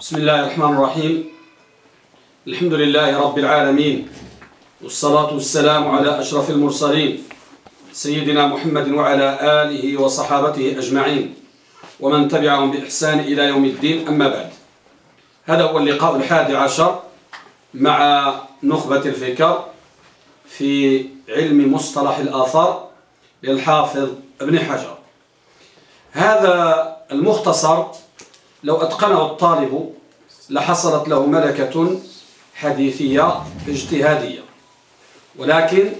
بسم الله الرحمن الرحيم. الحمد لله رب العالمين. والصلاة والسلام على أشرف المرسلين. سيدنا محمد وعلى آله وصحابته أجمعين. ومن تبعهم بإحسان إلى يوم الدين أما بعد. هذا هو اللقاء الحادي عشر مع نخبة الفكر في علم مصطلح الآثار للحافظ ابن حجر. هذا المختصر لو أتقنه الطالب لحصلت له ملكة حديثية اجتهادية. ولكن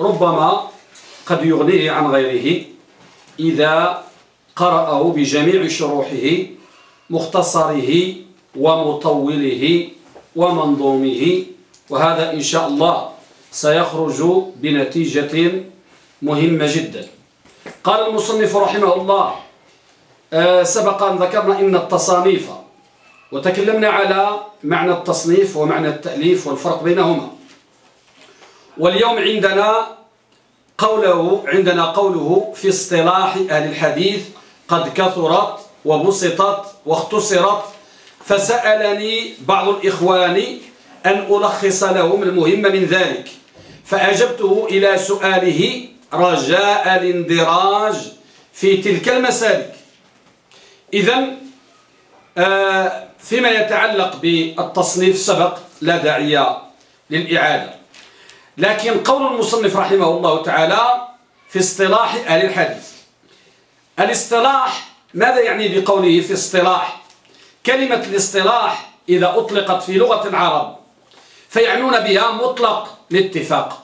ربما قد يغنيه عن غيره إذا قرأه بجميع شروحه مختصره ومطوله ومنظومه وهذا إن شاء الله سيخرج بنتيجة مهمة جدا. قال المصنف رحمه الله سبق أن ذكرنا إن التصانيف وتكلمنا على معنى التصنيف ومعنى التأليف والفرق بينهما. واليوم عندنا قوله عندنا قوله في اصطلاح أهل الحديث قد كثرت وبسطت واختصرت فسألني بعض الإخوان أن ألخص لهم المهم من ذلك. فأجبته إلى سؤاله رجاء الإندراج في تلك المسالك. إذا آه، فيما يتعلق بالتصنيف سبق لا داعي للإعادة. لكن قول المصنف رحمه الله تعالى في اصطلاح أهل الحديث. الاصطلاح ماذا يعني بقوله في اصطلاح؟ كلمة الاصطلاح إذا أطلقت في لغة العرب فيعنون بها مطلق الاتفاق.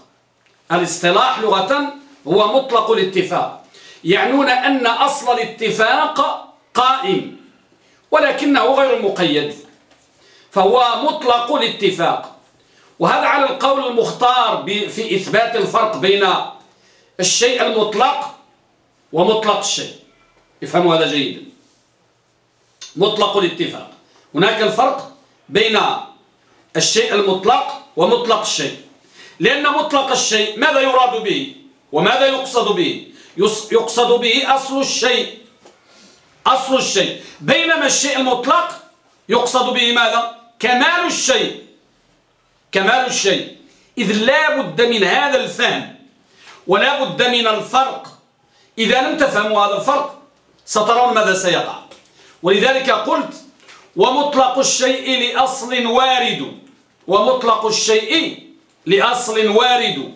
الاصطلاح لغة هو مطلق الاتفاق. يعنون أن أصل الاتفاق قائم ولكنه غير مقيد فهو مطلق الاتفاق. وهذا على القول المختار في إثبات الفرق بين الشيء المطلق ومطلق الشيء. افهموا هذا جيدا مطلق الاتفاق. هناك الفرق بين الشيء المطلق ومطلق الشيء. لأن مطلق الشيء ماذا يراد به؟ وماذا يقصد به؟ يقصد به أصل الشيء. أصل الشيء. بينما الشيء المطلق يقصد به ماذا؟ كمال الشيء. كمال الشيء. إذ لا بد من هذا الفهم ولا بد من الفرق. إذا لم تفهموا هذا الفرق سترون ماذا سيقع. ولذلك قلت ومطلق الشيء لأصل وارد. ومطلق الشيء لأصل وارد.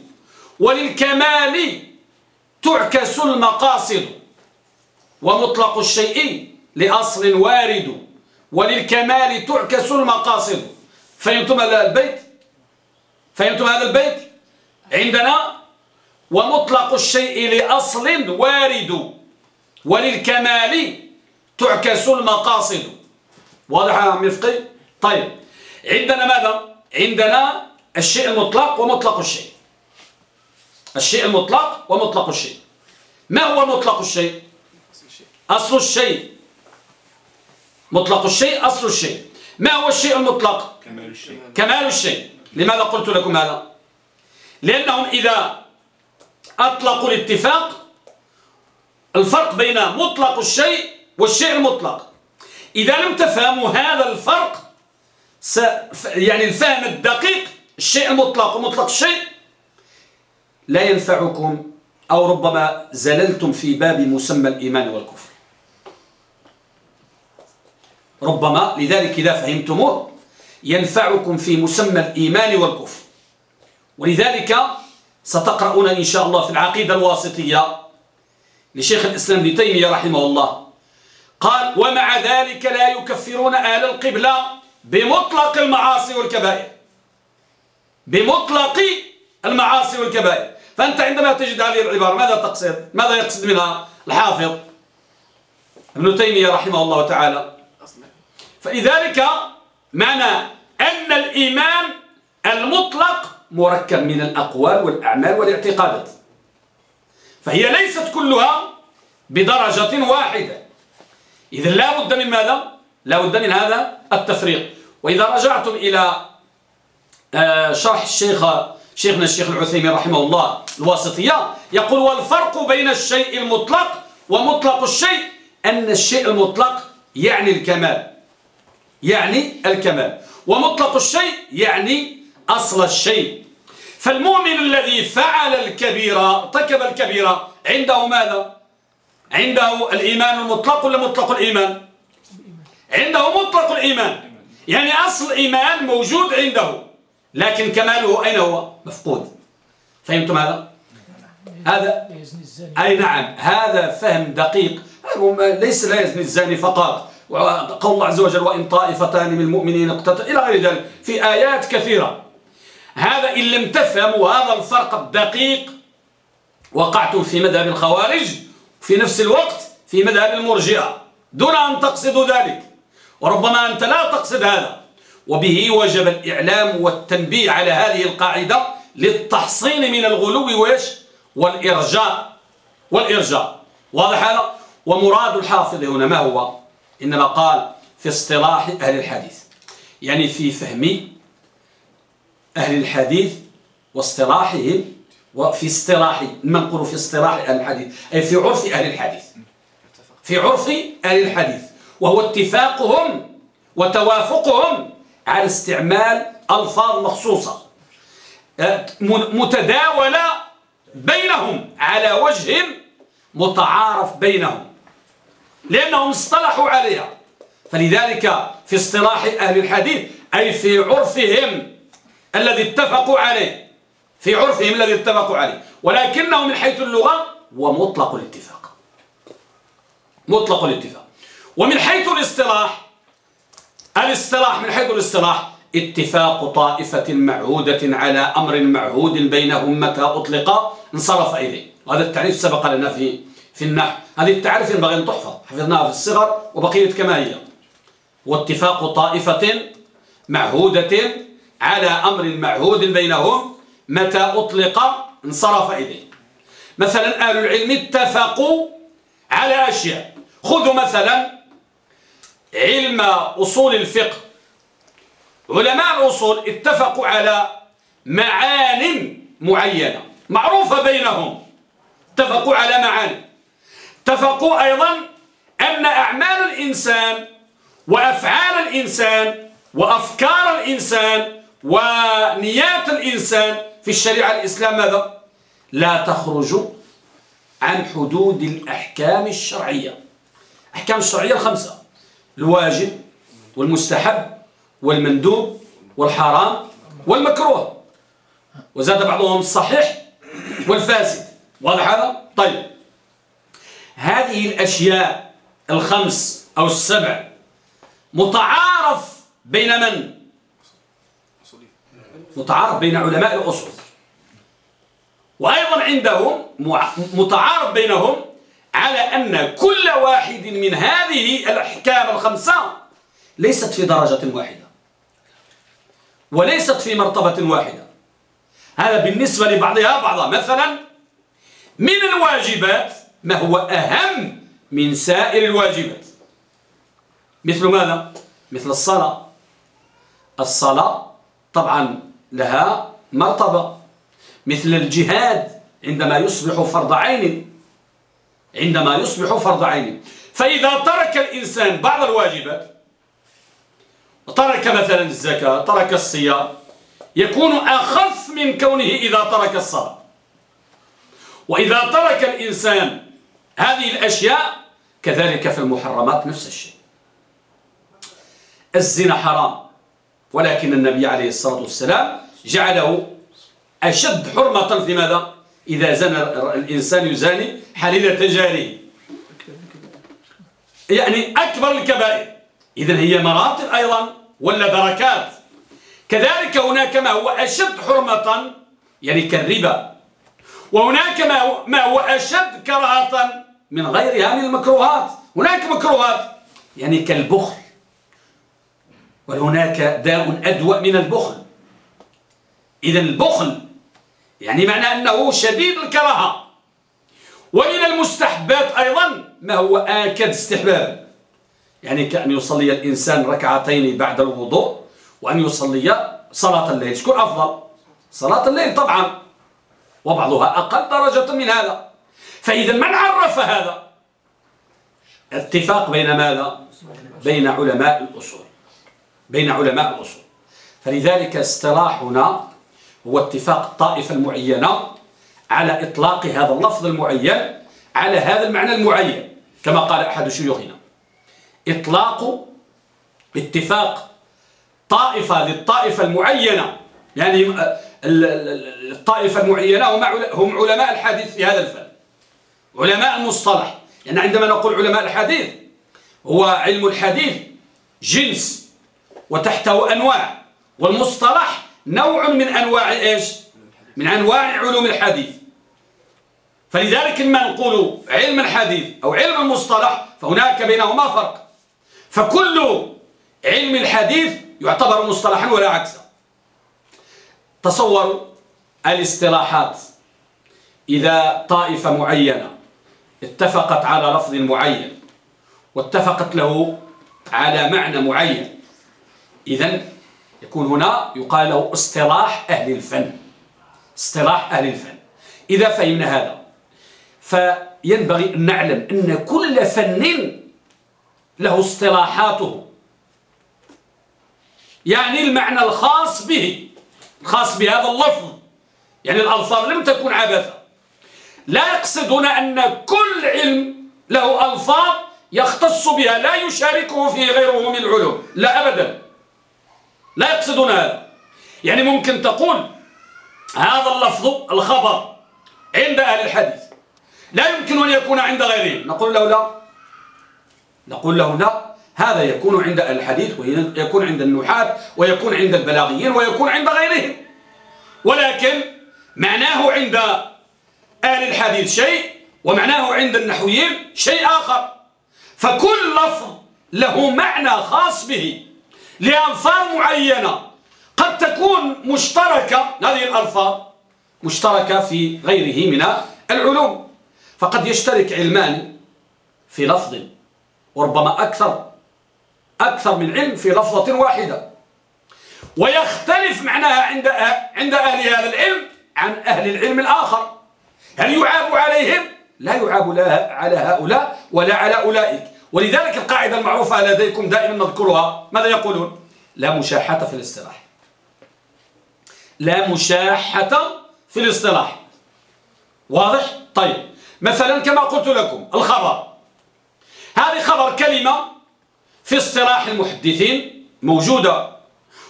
وللكمال تعكس المقاصد. ومطلق الشيء لأصل وارد وللكمال تعكس المقاصد. فهمتم هذا البيت؟ فهمتم هذا البيت؟ عندنا. ومطلق الشيء لأصل وارد وللكمال تعكس المقاصد. واضح يا عم يفقي طيب عندنا ماذا؟ عندنا الشيء المطلق ومطلق الشيء. الشيء المطلق ومطلق الشيء. ما هو مطلق الشيء؟ أصل الشيء. مطلق الشيء أصل الشيء. ما هو الشيء المطلق؟ كمال الشيء. كمال الشيء. لماذا قلت لكم هذا؟ لأنهم إذا أطلقوا الاتفاق الفرق بين مطلق الشيء والشيء المطلق. إذا لم تفهموا هذا الفرق. يعني الفهم الدقيق الشيء المطلق ومطلق الشيء لا ينفعكم أو ربما زللتم في باب مسمى الإيمان والكفر. ربما لذلك إذا فهمتموه ينفعكم في مسمى الإيمان والكفر. ولذلك ستقرؤون إن شاء الله في العقيدة الواسطية لشيخ الإسلام ابن تيمية رحمه الله. قال ومع ذلك لا يكفرون أهل القبلة بمطلق المعاصي والكبائر. بمطلق المعاصي والكبائر. فأنت عندما تجد هذه العبارة ماذا تقصد؟ ماذا يقصد منها الحافظ ابن تيمية رحمه الله تعالى؟ فلذلك معنى أن الإيمان المطلق مركب من الأقوال والأعمال والاعتقادات. فهي ليست كلها بدرجة واحدة. إذا لا بد من ماذا؟ لا بد من هذا التفريق. وإذا رجعتم إلى آه، شرح الشيخ شيخنا الشيخ العثيمين رحمه الله الواسطية يقول والفرق بين الشيء المطلق ومطلق الشيء أن الشيء المطلق يعني الكمال. يعني الكمال ومطلق الشيء يعني أصل الشيء فالمؤمن الذي فعل الكبيرة ارتكب الكبيرة عنده ماذا عنده الإيمان المطلق ولا مطلق الإيمان عنده مطلق الإيمان يعني أصل الإيمان موجود عنده لكن كماله أين هو مفقود فهمتم هذا هذا أي نعم هذا فهم دقيق ليس لا يزني الزاني فقط وقول الله عز وجل وإن طائفتان من المؤمنين اقتتل إلى غير ذلك في آيات كثيرة. هذا إن لم تفهموا هذا الفرق الدقيق وقعتم في مذهب الخوارج في نفس الوقت في مذهب المرجئة. دون أن تقصدوا ذلك. وربما أنت لا تقصد هذا. وبه وجب الإعلام والتنبيه على هذه القاعدة للتحصين من الغلو ويش والإرجاء. والإرجاء. واضح هذا؟ ومراد الحافظ هنا ما هو؟ إنما قال في اصطلاح أهل الحديث. يعني في فهم أهل الحديث واصطلاحهم وفي اصطلاح نقول في اصطلاح أهل الحديث. أي في عرف أهل الحديث. في عرف أهل الحديث. وهو اتفاقهم وتوافقهم على استعمال ألفاظ مخصوصة. متداولة بينهم على وجه متعارف بينهم. لأنهم اصطلحوا عليها. فلذلك في اصطلاح أهل الحديث أي في عرفهم الذي اتفقوا عليه. في عرفهم الذي اتفقوا عليه. ولكنه من حيث اللغة ومطلق الاتفاق. مطلق الاتفاق. ومن حيث الاصطلاح الاصطلاح من حيث الاصطلاح اتفاق طائفة معهودة على أمر معهود بينهم متى أطلق انصرف إليه. هذا التعريف سبق لنا في في النحو هذه التعريف ينبغي أن تحفظ حفظناها في الصغر وبقيت كما هي. واتفاق طائفة معهودة على أمر معهود بينهم متى أطلق انصرف إليه. مثلا أهل العلم اتفقوا على أشياء. خذوا مثلا علم أصول الفقه. علماء الأصول اتفقوا على معان معينة. معروفة بينهم. اتفقوا على معاني اتفقوا أيضا أن أعمال الإنسان وأفعال الإنسان وأفكار الإنسان ونيات الإنسان في الشريعة الإسلام ماذا؟ لا تخرج عن حدود الأحكام الشرعية أحكام الشرعية الخمسة الواجب والمستحب والمندوب والحرام والمكروه وزاد بعضهم الصحيح والفاسد واضح هذا؟ طيب هذه الأشياء الخمس أو السبع متعارف بين من؟ متعارف بين علماء الأصول. وأيضا عندهم متعارف بينهم على أن كل واحد من هذه الأحكام الخمسة ليست في درجة واحدة. وليست في مرتبة واحدة. هذا بالنسبة لبعضها بعضها مثلا من الواجبات ما هو أهم من سائر الواجبات. مثل ماذا؟ مثل الصلاة. الصلاة طبعا لها مرتبة. مثل الجهاد عندما يصبح فرض عين. عندما يصبح فرض عين. فإذا ترك الإنسان بعض الواجبات ترك مثلا الزكاة ترك الصيام يكون أخف من كونه إذا ترك الصلاة. وإذا ترك الإنسان هذه الأشياء كذلك في المحرمات نفس الشيء. الزنا حرام ولكن النبي عليه الصلاة والسلام جعله أشد حرمة في ماذا؟ إذا زنى الإنسان يزاني حليلة جاره يعني أكبر الكبائر. إذن هي مراتب أيضا ولا دركات كذلك هناك ما هو أشد حرمة يعني كالربا. وهناك ما هو أشد كراهة من غيرها من المكروهات. هناك مكروهات. يعني كالبخل. وهناك داء أدوأ من البخل. إذا البخل يعني معنى أنه شديد الكراهة. ومن المستحبات أيضا ما هو آكد استحباب. يعني كأن يصلي الإنسان ركعتين بعد الوضوء وأن يصلي صلاة الليل. شكون أفضل؟ صلاة الليل طبعا. وبعضها أقل درجة من هذا. فإذا من عرف هذا؟ اتفاق بين ماذا؟ بين علماء الأصول. بين علماء الأصول. فلذلك اصطلاحنا هو اتفاق الطائفة المعينة على إطلاق هذا اللفظ المعين على هذا المعنى المعين كما قال أحد شيوخنا. إطلاق اتفاق طائفة للطائفة المعينة. يعني الطائفة المعينة هم علماء الحديث في هذا الفن. علماء المصطلح يعني عندما نقول علماء الحديث هو علم الحديث جنس وتحته أنواع والمصطلح نوع من أنواع إيش؟ من أنواع علوم الحديث. فلذلك لما نقول علم الحديث أو علم المصطلح فهناك بينهما فرق. فكل علم الحديث يعتبر مصطلحا ولا عكسه تصوروا الاصطلاحات. إذا طائفة معينة اتفقت على لفظ معين واتفقت له على معنى معين. إذا يكون هنا يقال له اصطلاح أهل الفن. اصطلاح أهل الفن. إذا فهمنا هذا فينبغي أن نعلم أن كل فن له اصطلاحاته. يعني المعنى الخاص به الخاص بهذا اللفظ. يعني الألفاظ لم تكن عبثة. لا يقصدون أن كل علم له ألفاظ يختص بها لا يشاركه فيه غيره من العلوم لا أبدا. لا يقصدون هذا. يعني ممكن تقول هذا اللفظ الخبر عند أهل الحديث. لا يمكن أن يكون عند غيرهم. نقول له لا. نقول له لا. هذا يكون عند أهل الحديث ويكون عند النحاة ويكون عند البلاغيين ويكون عند غيرهم. ولكن معناه عند أهل الحديث شيء ومعناه عند النحويين شيء آخر. فكل لفظ له معنى خاص به لألفاظ معينة. قد تكون مشتركة هذه الألفاظ مشتركة في غيره من العلوم. فقد يشترك علمان في لفظ وربما أكثر أكثر من علم في لفظة واحدة. ويختلف معناها عند عند أهل هذا العلم عن أهل العلم الآخر. هل يعاب عليهم؟ لا يعاب على هؤلاء ولا على أولئك. ولذلك القاعدة المعروفة لديكم دائما نذكرها. ماذا يقولون؟ لا مشاحة في الاصطلاح. لا مشاحة في الاصطلاح. واضح؟ طيب. مثلا كما قلت لكم الخبر. هذه خبر كلمة في اصطلاح المحدثين موجودة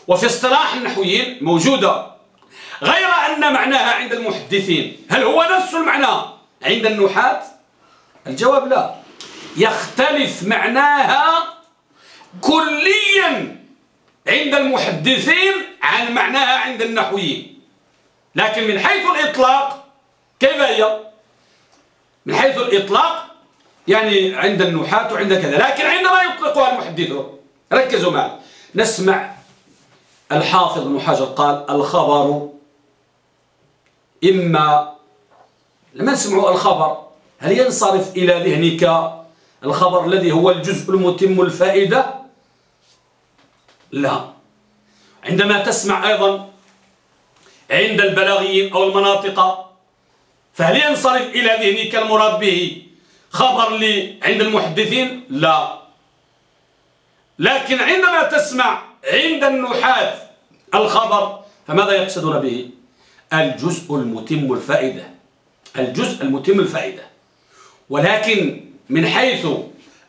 وفي اصطلاح النحويين موجودة. غير أن معناها عند المحدثين. هل هو نفس المعنى عند النحاة؟ الجواب لا. يختلف معناها كليا عند المحدثين عن معناها عند النحويين. لكن من حيث الإطلاق كيف هي؟ من حيث الإطلاق يعني عند النحاة وعند كذا. لكن عندما يطلقها المحدثون ركزوا معي. نسمع الحافظ ابن حجر قال الخبر إما لما نسمع الخبر هل ينصرف إلى ذهنك الخبر الذي هو الجزء المتم الفائدة؟ لا. عندما تسمع أيضا عند البلاغيين أو المناطق فهل ينصرف إلى ذهنك المراد به خبر لي عند المحدثين؟ لا. لكن عندما تسمع عند النحاة الخبر فماذا يقصدون به؟ الجزء المتم الفائدة. الجزء المتم الفائدة. ولكن من حيث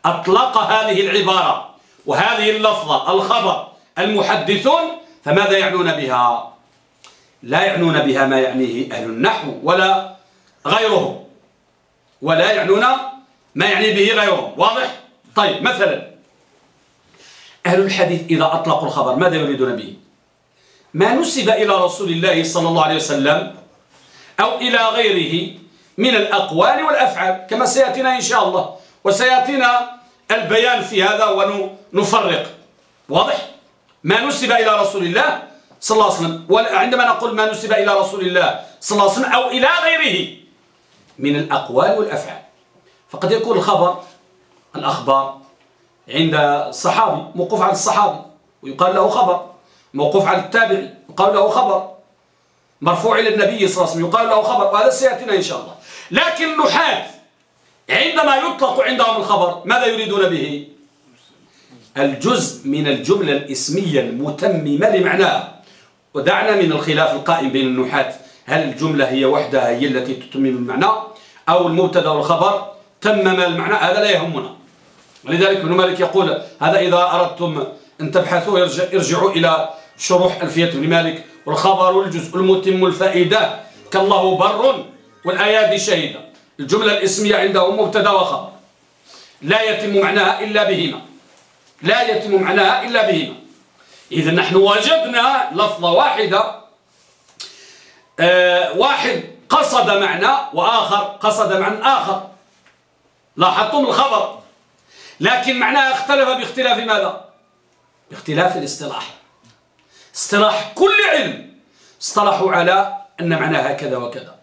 أطلق هذه العبارة وهذه اللفظة الخبر المحدثون فماذا يعنون بها؟ لا يعنون بها ما يعنيه أهل النحو ولا غيرهم. ولا يعنون ما يعني به غيرهم. واضح؟ طيب مثلا أهل الحديث إذا أطلقوا الخبر ماذا يريدون به؟ ما نسب إلى رسول الله صلى الله عليه وسلم أو إلى غيره من الأقوال والأفعال كما سيأتينا إن شاء الله. وسيأتينا البيان في هذا ونفرق. واضح؟ ما نسب إلى رسول الله صلى الله عليه وسلم. وعندما نقول ما نسب إلى رسول الله صلى الله عليه وسلم أو إلى غيره من الأقوال والأفعال. فقد يكون الخبر الأخبار عند الصحابي موقوف على الصحابي ويقال له خبر. موقوف على التابعي يقال له خبر. مرفوع إلى النبي صلى الله عليه وسلم يقال له خبر وهذا سيأتينا إن شاء الله. لكن النحاة عندما يطلق عندهم الخبر ماذا يريدون به؟ الجزء من الجملة الإسمية المتممة لمعناها ودعنا من الخلاف القائم بين النحاة هل الجملة هي وحدها هي التي تتمم المعنى أو المبتدا والخبر تمم المعنى؟ هذا لا يهمنا. ولذلك ابن مالك يقول هذا إذا أردتم أن تبحثوا ارجعوا إلى شروح ألفية ابن مالك والخبر الجزء المتم الفائدة. كالله بر والآيات شهيدة. الجملة الإسمية عنده مبتدا وخبر. لا يتم معناها إلا بهما. لا يتم معناها إلا بهما. إذا نحن وجدنا لفظة واحدة آه واحد قصد معنى وآخر قصد معنى آخر. لاحظتم الخبر؟ لكن معناها اختلف باختلاف ماذا؟ باختلاف الاصطلاح. اصطلاح كل علم اصطلحوا على أن معناها كذا وكذا.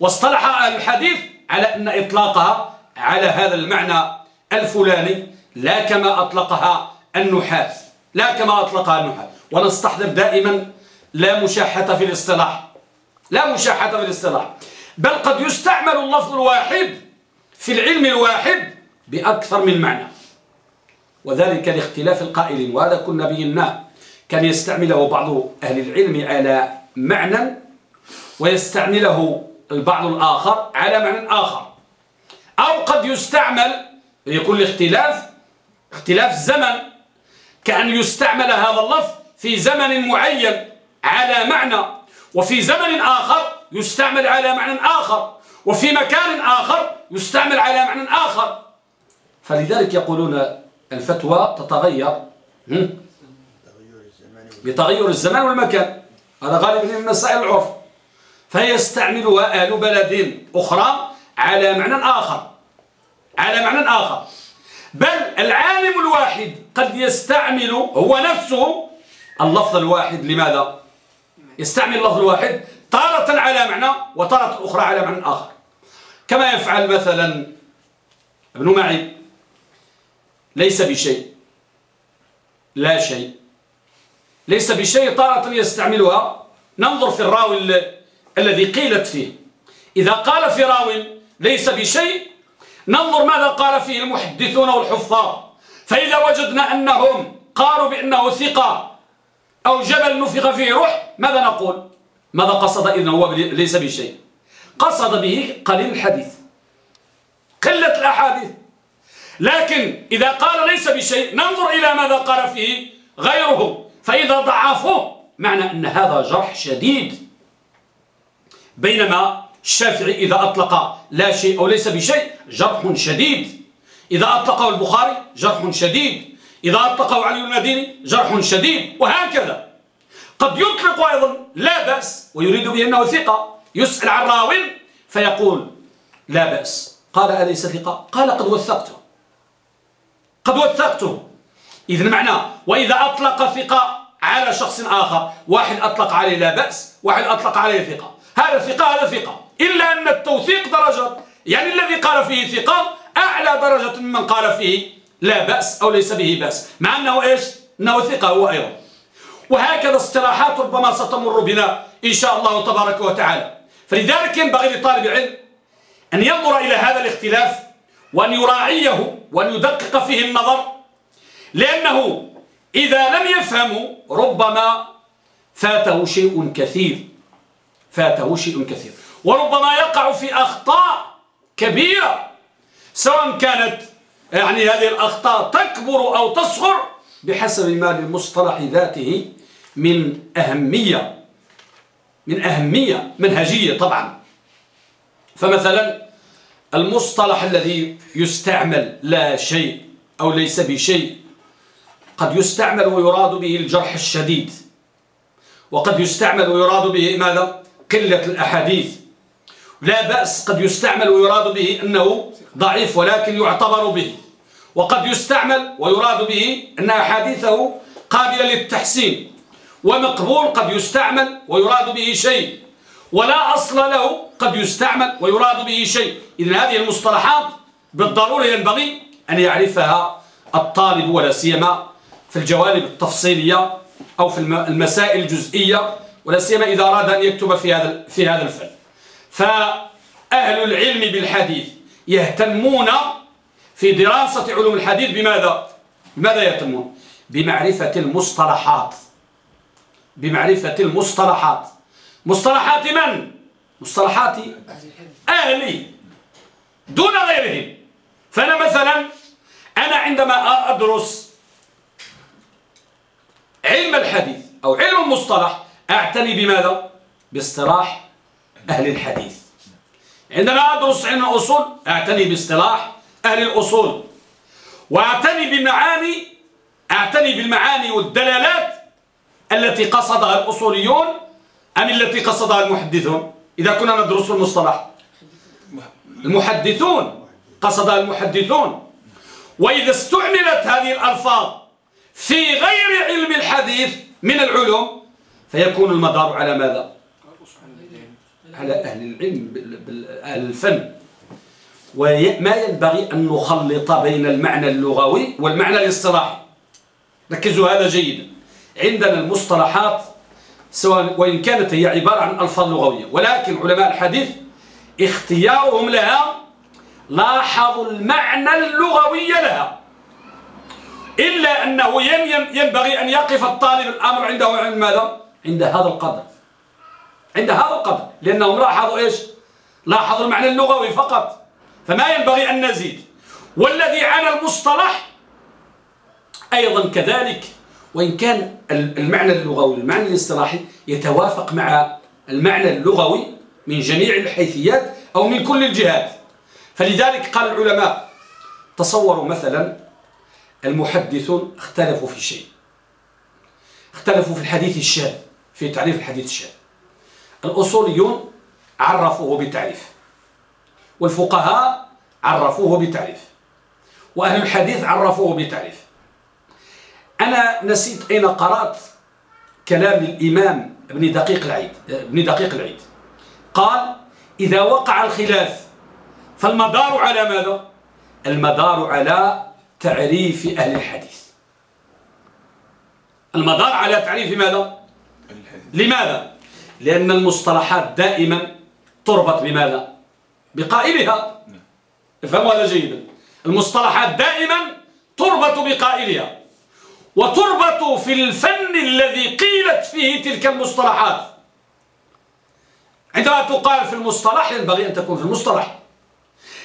واصطلح الحديث على أن إطلاقها على هذا المعنى الفلاني لا كما أطلقها النحاة لا كما أطلقها النحاة ونستحضر دائما لا مشاحة في الاصطلاح لا مشاحة في الاصطلاح. بل قد يستعمل اللفظ الواحد في العلم الواحد بأكثر من معنى. وذلك لاختلاف القائلين وهذا كنا بيناه. كان يستعمله بعض أهل العلم على معنى ويستعمله البعض الآخر على معنى آخر. أو قد يستعمل يكون الاختلاف اختلاف الزمن كأن يستعمل هذا اللفظ في زمن معين على معنى وفي زمن آخر يستعمل على معنى آخر وفي مكان آخر يستعمل على معنى آخر. فلذلك يقولون الفتوى تتغير. بتغير الزمان والمكان. هذا غالبا من مسائل العرف. فيستعملها أهل بلد أخرى على معنى آخر. على معنى آخر. بل العالم الواحد قد يستعمل هو نفسه اللفظ الواحد. لماذا؟ يستعمل اللفظ الواحد تارة على معنى وتارة أخرى على معنى آخر. كما يفعل مثلا ابن معي ليس بشيء. لا شيء. ليس بشيء تارة يستعملها. ننظر في الراوي الذي قيلت فيه. إذا قال في راو ليس بشيء ننظر ماذا قال فيه المحدثون والحفاظ. فإذا وجدنا أنهم قالوا بأنه ثقة أو جبل نفخ فيه روح ماذا نقول؟ ماذا قصد إذن هو ليس بشيء؟ قصد به قليل الحديث. قلة الأحاديث. لكن إذا قال ليس بشيء ننظر إلى ماذا قال فيه غيره. فإذا ضعفوه معنى أن هذا جرح شديد. بينما الشافعي إذا أطلق لا شيء أو ليس بشيء جرح شديد. إذا أطلقه البخاري جرح شديد. إذا أطلقه علي المديني جرح شديد. وهكذا. قد يطلق أيضا لا بأس ويريد به أنه ثقة يسأل عن راو فيقول لا بأس. قال أليس ثقة؟ قال قد وثقته. قد وثقته. إذن معنى وإذا أطلق ثقة على شخص آخر. واحد أطلق عليه لا بأس واحد أطلق عليه ثقة. هذا ثقة هذا ثقة إلا أن التوثيق درجة يعني الذي قال فيه ثقة أعلى درجة ممن قال فيه لا بأس أو ليس به بأس. مع أنه إيش؟ أنه ثقة هو أيضا. وهكذا اصطلاحات ربما ستمر بنا إن شاء الله تبارك وتعالى. فلذلك ينبغي لطالب العلم أن ينظر إلى هذا الاختلاف وأن يراعيه وأن يدقق فيه النظر لأنه إذا لم يفهموا ربما فاته شيء كثير. فاته شيء كثير. وربما يقع في أخطاء كبيرة سواء كانت يعني هذه الأخطاء تكبر أو تصغر بحسب ما للمصطلح ذاته من أهمية من أهمية منهجية طبعا. فمثلا المصطلح الذي يستعمل لا شيء أو ليس بشيء قد يستعمل ويراد به الجرح الشديد. وقد يستعمل ويراد به ماذا؟ قلة الأحاديث. لا بأس قد يستعمل ويراد به أنه ضعيف ولكن يعتبر به. وقد يستعمل ويراد به أن أحاديثه قابلة للتحسين. ومقبول قد يستعمل ويراد به شيء. ولا أصل له قد يستعمل ويراد به شيء. إذن هذه المصطلحات بالضرورة ينبغي أن يعرفها الطالب ولا سيما في الجوانب التفصيلية أو في المسائل الجزئية ولا سيما إذا أراد أن يكتب في هذا في هذا الفن. فأهل العلم بالحديث يهتمون في دراسة علوم الحديث بماذا؟ بماذا يتمون بمعرفة المصطلحات. بمعرفة المصطلحات. مصطلحات من؟ مصطلحات أهلي دون غيرهم. فأنا مثلا أنا عندما أدرس علم الحديث أو علم المصطلح أعتني بماذا؟ باصطلاح أهل الحديث. عندما أدرس علم الأصول أعتني باصطلاح أهل الأصول. وأعتني بمعاني أعتني بالمعاني والدلالات التي قصدها الأصوليون أم التي قصدها المحدثون؟ إذا كنا ندرس المصطلح. المحدثون قصدها المحدثون. وإذا استعملت هذه الألفاظ في غير علم الحديث من العلوم فيكون المدار على ماذا؟ على أهل العلم أهل الفن. وما ينبغي أن نخلط بين المعنى اللغوي والمعنى الاصطلاحي. ركزوا هذا جيدا عندنا المصطلحات سواء وإن كانت هي عبارة عن ألفاظ لغوية ولكن علماء الحديث اختيارهم لها لاحظوا المعنى اللغوي لها. إلا أنه ينبغي أن يقف الطالب الأمر عنده عند ماذا؟ عند هذا القدر. عند هذا القدر. لأنهم لاحظوا إيش؟ لاحظوا المعنى اللغوي فقط. فما ينبغي أن نزيد. والذي عن المصطلح أيضا كذلك. وإن كان المعنى اللغوي المعنى الاصطلاحي يتوافق مع المعنى اللغوي من جميع الحيثيات أو من كل الجهات. فلذلك قال العلماء تصوروا مثلا المحدثون اختلفوا في شيء. اختلفوا في الحديث الشاذ في تعريف الحديث الشاذ. الأصوليون عرفوه بتعريف والفقهاء عرفوه بتعريف وأهل الحديث عرفوه بتعريف. أنا نسيت أين قرأت كلام الإمام ابن دقيق العيد ابن دقيق العيد. قال إذا وقع الخلاف فالمدار على ماذا؟ المدار على تعريف أهل الحديث. المدار على تعريف ماذا؟ لماذا؟ لأن المصطلحات دائما تربط بماذا؟ بقائلها. افهموا هذا جيدا المصطلحات دائما تربط بقائلها. وتربط في الفن الذي قيلت فيه تلك المصطلحات. عندما تقال في المصطلح ينبغي أن تكون في المصطلح.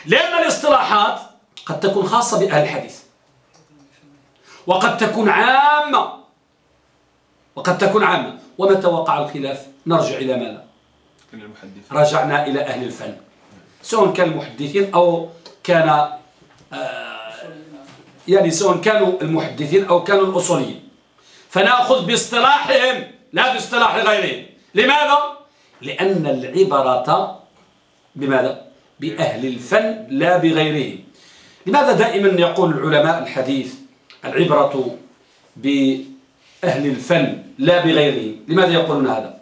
لأن الاصطلاحات قد تكون خاصة بأهل الحديث. وقد تكون عامة. وقد تكون عامة. ومتى وقع الخلاف؟ نرجع إلى ماذا؟ رجعنا إلى أهل الفن. سواء كان المحدثين أو كان آه يعني سواء كانوا المحدثين أو كانوا الأصوليين. فنأخذ باصطلاحهم لا باصطلاح غيرهم. لماذا؟ لأن العبرة بماذا؟ بأهل الفن لا بغيرهم. لماذا دائما يقول العلماء الحديث العبرة بأهل الفن لا بغيرهم لماذا يقولون هذا؟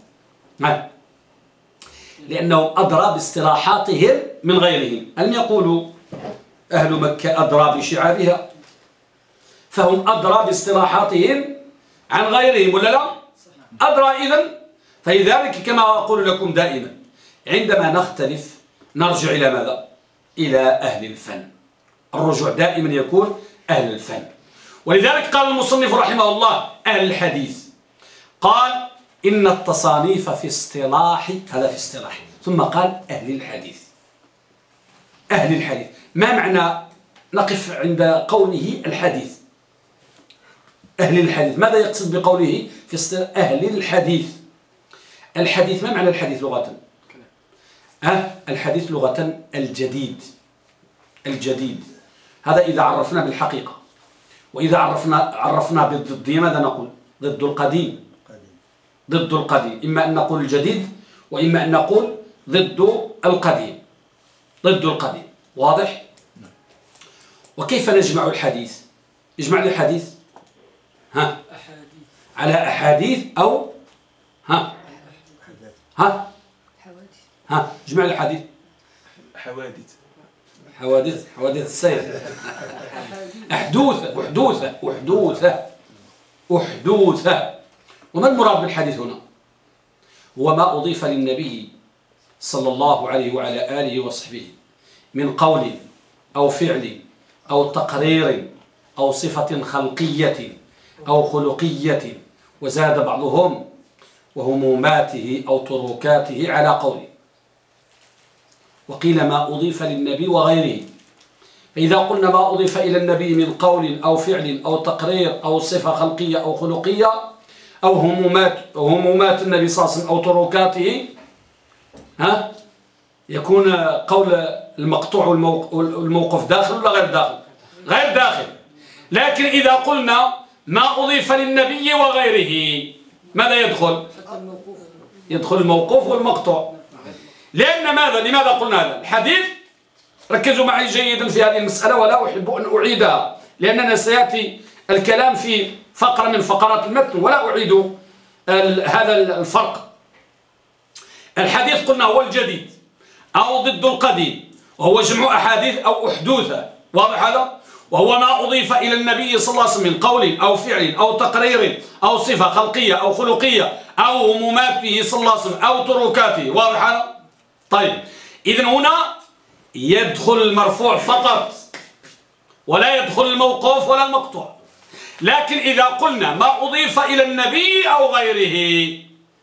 لأنهم أدرى باصطلاحاتهم من غيرهم. ألم يقولوا أهل مكة أدرى بشعابها فهم أدرى باصطلاحاتهم عن غيرهم ولا لا؟ أدرى إذن. فلذلك كما أقول لكم دائما عندما نختلف نرجع إلى ماذا؟ إلى أهل الفن. الرجوع دائما يكون أهل الفن. ولذلك قال المصنف رحمه الله أهل الحديث قال إن التصانيف في اصطلاح هذا في اصطلاح ثم قال أهل الحديث أهل الحديث. ما معنى نقف عند قوله الحديث؟ أهل الحديث. ماذا يقصد بقوله في اصطلاح أهل الحديث. الحديث ما معنى الحديث لغة؟ أه؟ الحديث لغة الجديد الجديد. هذا إذا عرفنا بالحقيقة. وإذا عرفنا عرفنا بالضد ماذا نقول ضد القديم. ضد القديم. إما أن نقول الجديد وإما أن نقول ضد القديم. ضد القديم. واضح؟ وكيف نجمع الحديث؟ اجمع الحديث ها؟ على أحاديث أو ها؟ ها؟ ها؟ جمع الحديث حوادث. حوادث حوادث السير أحدوثة أحدوثة أحدوثة. أحدوثة. وما المراد بالحديث هنا؟ هو ما أضيف للنبي صلى الله عليه وعلى آله وصحبه من قول أو فعل أو تقرير أو صفة خلقية أو خلقية. وزاد بعضهم وهموماته أو تركاته على قوله. وقيل ما أضيف للنبي وغيره. فإذا قلنا ما أضيف إلى النبي من قول أو فعل أو تقرير أو صفة خلقية أو خلقية أو همومات همومات النبي صلى الله عليه وسلم أو تركاته ها يكون قول المقطوع والموقف داخل ولا غير داخل؟ غير داخل. لكن إذا قلنا ما أضيف للنبي وغيره ماذا يدخل؟ يدخل الموقوف والمقطوع. لأن ماذا؟ لماذا قلنا هذا؟ الحديث ركزوا معي جيدا في هذه المسألة ولا أحب أن أعيدها لأننا سيأتي الكلام في فقرة من فقرات المتن ولا أعيد هذا الفرق. الحديث قلنا هو الجديد أو ضد القديم وهو جمع أحاديث أو أحدوثة واضح هذا؟ وهو ما أضيف إلى النبي صلى الله عليه وسلم من قول أو فعل أو تقرير أو صفة خلقية أو خلقية أو همومات به صلى الله عليه وسلم أو تركاته واضح هذا؟ طيب إذن هنا يدخل المرفوع فقط ولا يدخل الموقوف ولا المقطوع. لكن إذا قلنا ما أضيف إلى النبي أو غيره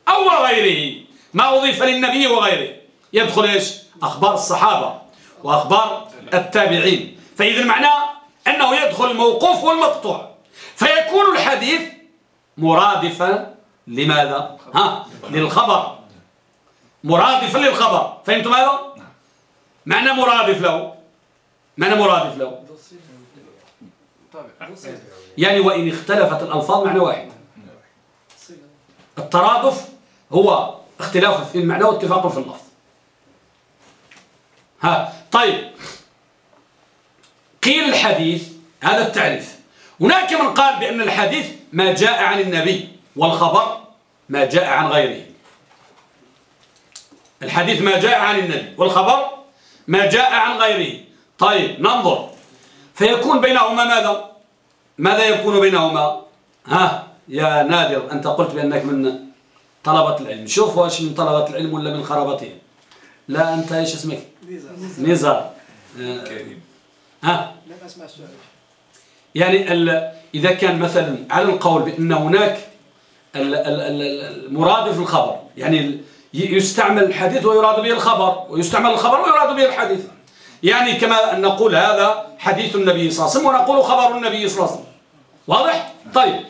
أو غيره ما أضيف للنبي وغيره يدخل إيش؟ أخبار الصحابة وأخبار التابعين. فإذا معناه أنه يدخل الموقوف والمقطوع. فيكون الحديث مرادفا. لماذا؟ ها للخبر. مرادفا للخبر فهمتم هذا معنى مرادف له معنى مرادف له يعني وإن اختلفت الألفاظ معنى واحد. الترادف هو اختلاف في المعنى واتفاق في اللفظ. ها طيب. قيل الحديث هذا التعريف. هناك من قال بأن الحديث ما جاء عن النبي والخبر ما جاء عن غيره. الحديث ما جاء عن النبي والخبر ما جاء عن غيره. طيب ننظر. فيكون بينهما ماذا؟ ماذا يكون بينهما؟ ها يا نادر أنت قلت بأنك من طلبة العلم. شوف واش من طلبة العلم ولا من خرابتهم. لا أنت إيش اسمك؟ نزار. كريم. ها؟ يعني إذا كان مثلا على القول بأن هناك المرادف الخبر يعني يستعمل الحديث ويراد به الخبر ويستعمل الخبر ويراد به الحديث. يعني كما نقول هذا حديث النبي صلى الله عليه وسلم ونقول خبر النبي صلى الله عليه وسلم. واضح؟ طيب.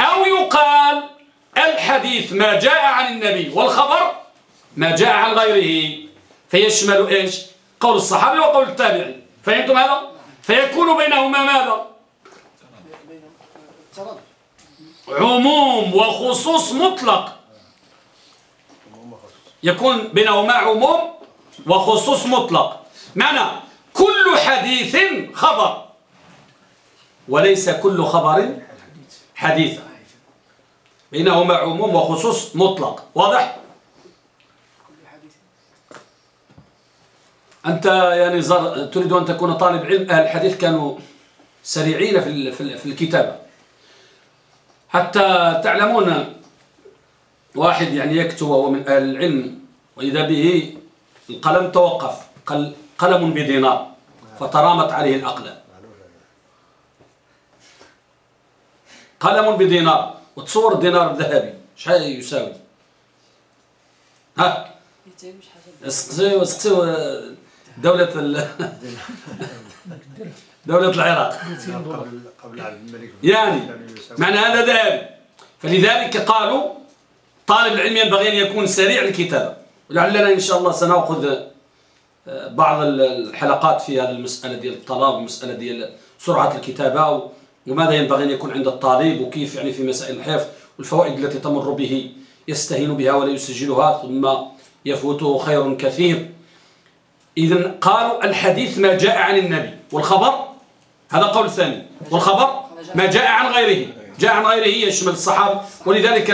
أو يقال الحديث ما جاء عن النبي والخبر ما جاء عن غيره. فيشمل إيش؟ قول الصحابي وقول التابعي. فهمتم هذا؟ فيكون بينهما ماذا؟ عموم وخصوص مطلق. يكون بينهما عموم وخصوص مطلق. معنى كل حديث خبر. وليس كل خبر حديث. بينهما عموم وخصوص مطلق. واضح؟ أنت يعني زر تريد أن تكون طالب علم أهل الحديث كانوا سريعين في في الكتابة. حتى تعلمون واحد يعني يكتب وهو من أهل العلم وإذا به القلم توقف قلم بدينار فترامت عليه الأقلام. قلم بدينار وتصور دينار ذهبي شحال يساوي؟ ها؟ اسقسي اسقسي دولة ال... دولة العراق. يعني معنى هذا ذهب فلذلك قالوا طالب العلم ينبغي أن يكون سريع الكتابة. ولعلنا إن شاء الله سنأخذ آه، بعض الحلقات في هذه المسألة ديال الطلاب المسألة ديال سرعة الكتابة وماذا ينبغي أن يكون عند الطالب وكيف يعني في مسائل الحفظ والفوائد التي تمر به يستهين بها ولا يسجلها ثم يفوته خير كثير. إذا قالوا الحديث ما جاء عن النبي والخبر هذا قول ثاني والخبر ما جاء عن غيره جاء عن غيره يشمل الصحابة ولذلك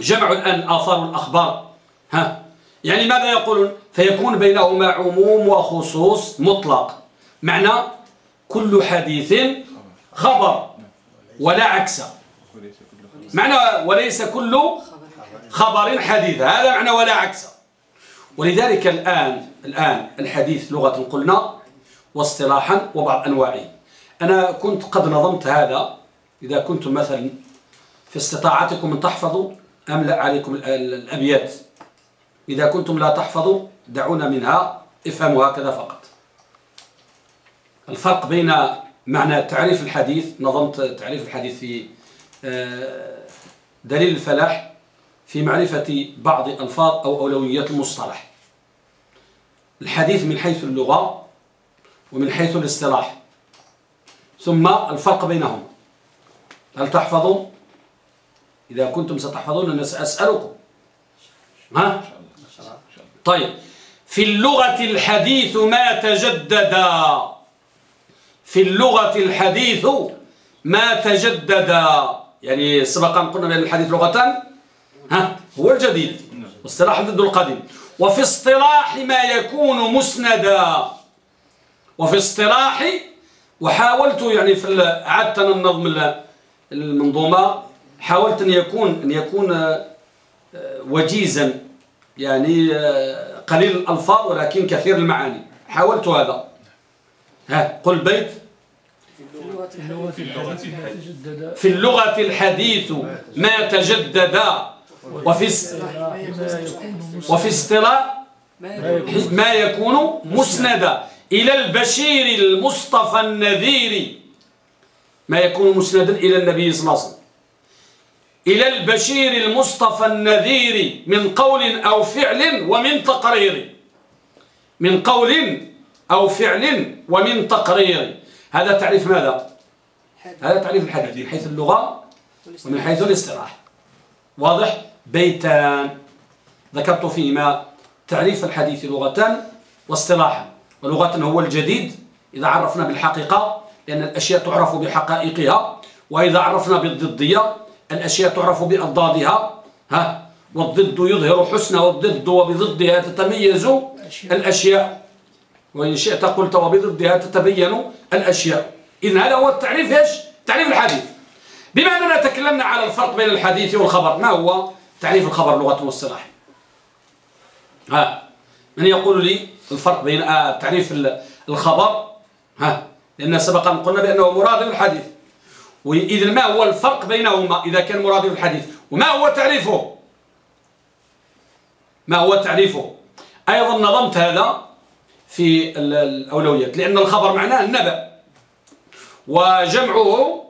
جمع الآن آثار الأخبار. ها. يعني ماذا يقولون؟ فيكون بينهما عموم وخصوص مطلق. معنى كل حديث خبر ولا عكس. معنى وليس كل خبر حديث. هذا معنى ولا عكس. ولذلك الآن الآن الحديث لغة قلنا واصطلاحا وبعض أنواعه. أنا كنت قد نظمت هذا. إذا كنتم مثلا في استطاعتكم أن تحفظوا. أملأ عليكم الأبيات. إذا كنتم لا تحفظوا دعونا منها. افهموا هكذا فقط. الفرق بين معنى تعريف الحديث نظمت تعريف الحديث في آه، دليل الفلاح في معرفة بعض ألفاظ أو أولويات المصطلح. الحديث من حيث اللغة ومن حيث الاصطلاح. ثم الفرق بينهم. هل تحفظوا إذا كنتم ستحفظون سأسألكم. ها؟ طيب. في اللغة الحديث ما تجدد. في اللغة الحديث ما تجدد. يعني سبقا قلنا بأن الحديث لغة. ها؟ هو الجديد. واصطلاح ضد القديم وفي اصطلاح ما يكون مسندا وفي اصطلاح وحاولت يعني في أعدت النظم المنظومة. حاولت أن يكون أن يكون آه، وجيزا يعني آه، قليل الألفاظ ولكن كثير المعاني. حاولت هذا. ها قل بيت. في اللغة الحديث ما تجدد. وفي وفي اصطلاح ما يكون مسندا إلى البشير المصطفى النذير. ما يكون مسندا إلى النبي صلى الله عليه وسلم. إلى البشير المصطفى النذير من قول أو فعل ومن تقرير. من قول أو فعل ومن تقرير. هذا تعريف ماذا؟ هذا تعريف الحديث من حيث اللغة ومن حيث الاصطلاح. واضح؟ بيتان. ذكرت فيهما تعريف الحديث لغة واصطلاحا. ولغة هو الجديد إذا عرفنا بالحقيقة لأن الأشياء تعرف بحقائقها وإذا عرفنا بالضدية الأشياء تعرف بأضدادها ها؟ والضد يظهر حسنه والضد وبضدها تتميز الأشياء. وإن شئت قلت وبضدها تتبين الأشياء. إذن هذا هو التعريف إيش؟ تعريف الحديث. بما أننا تكلمنا على الفرق بين الحديث والخبر ما هو تعريف الخبر لغة واصطلاح ها؟ من يقول لي الفرق بين آه تعريف الخبر؟ ها؟ لأن سبقا قلنا بأنه مرادف الحديث وإذا ما هو الفرق بينهما؟ إذا كان مرادف الحديث وما هو تعريفه؟ ما هو تعريفه؟ أيضا نظمت هذا في الأولويات لأن الخبر معناه النبأ. وجمعه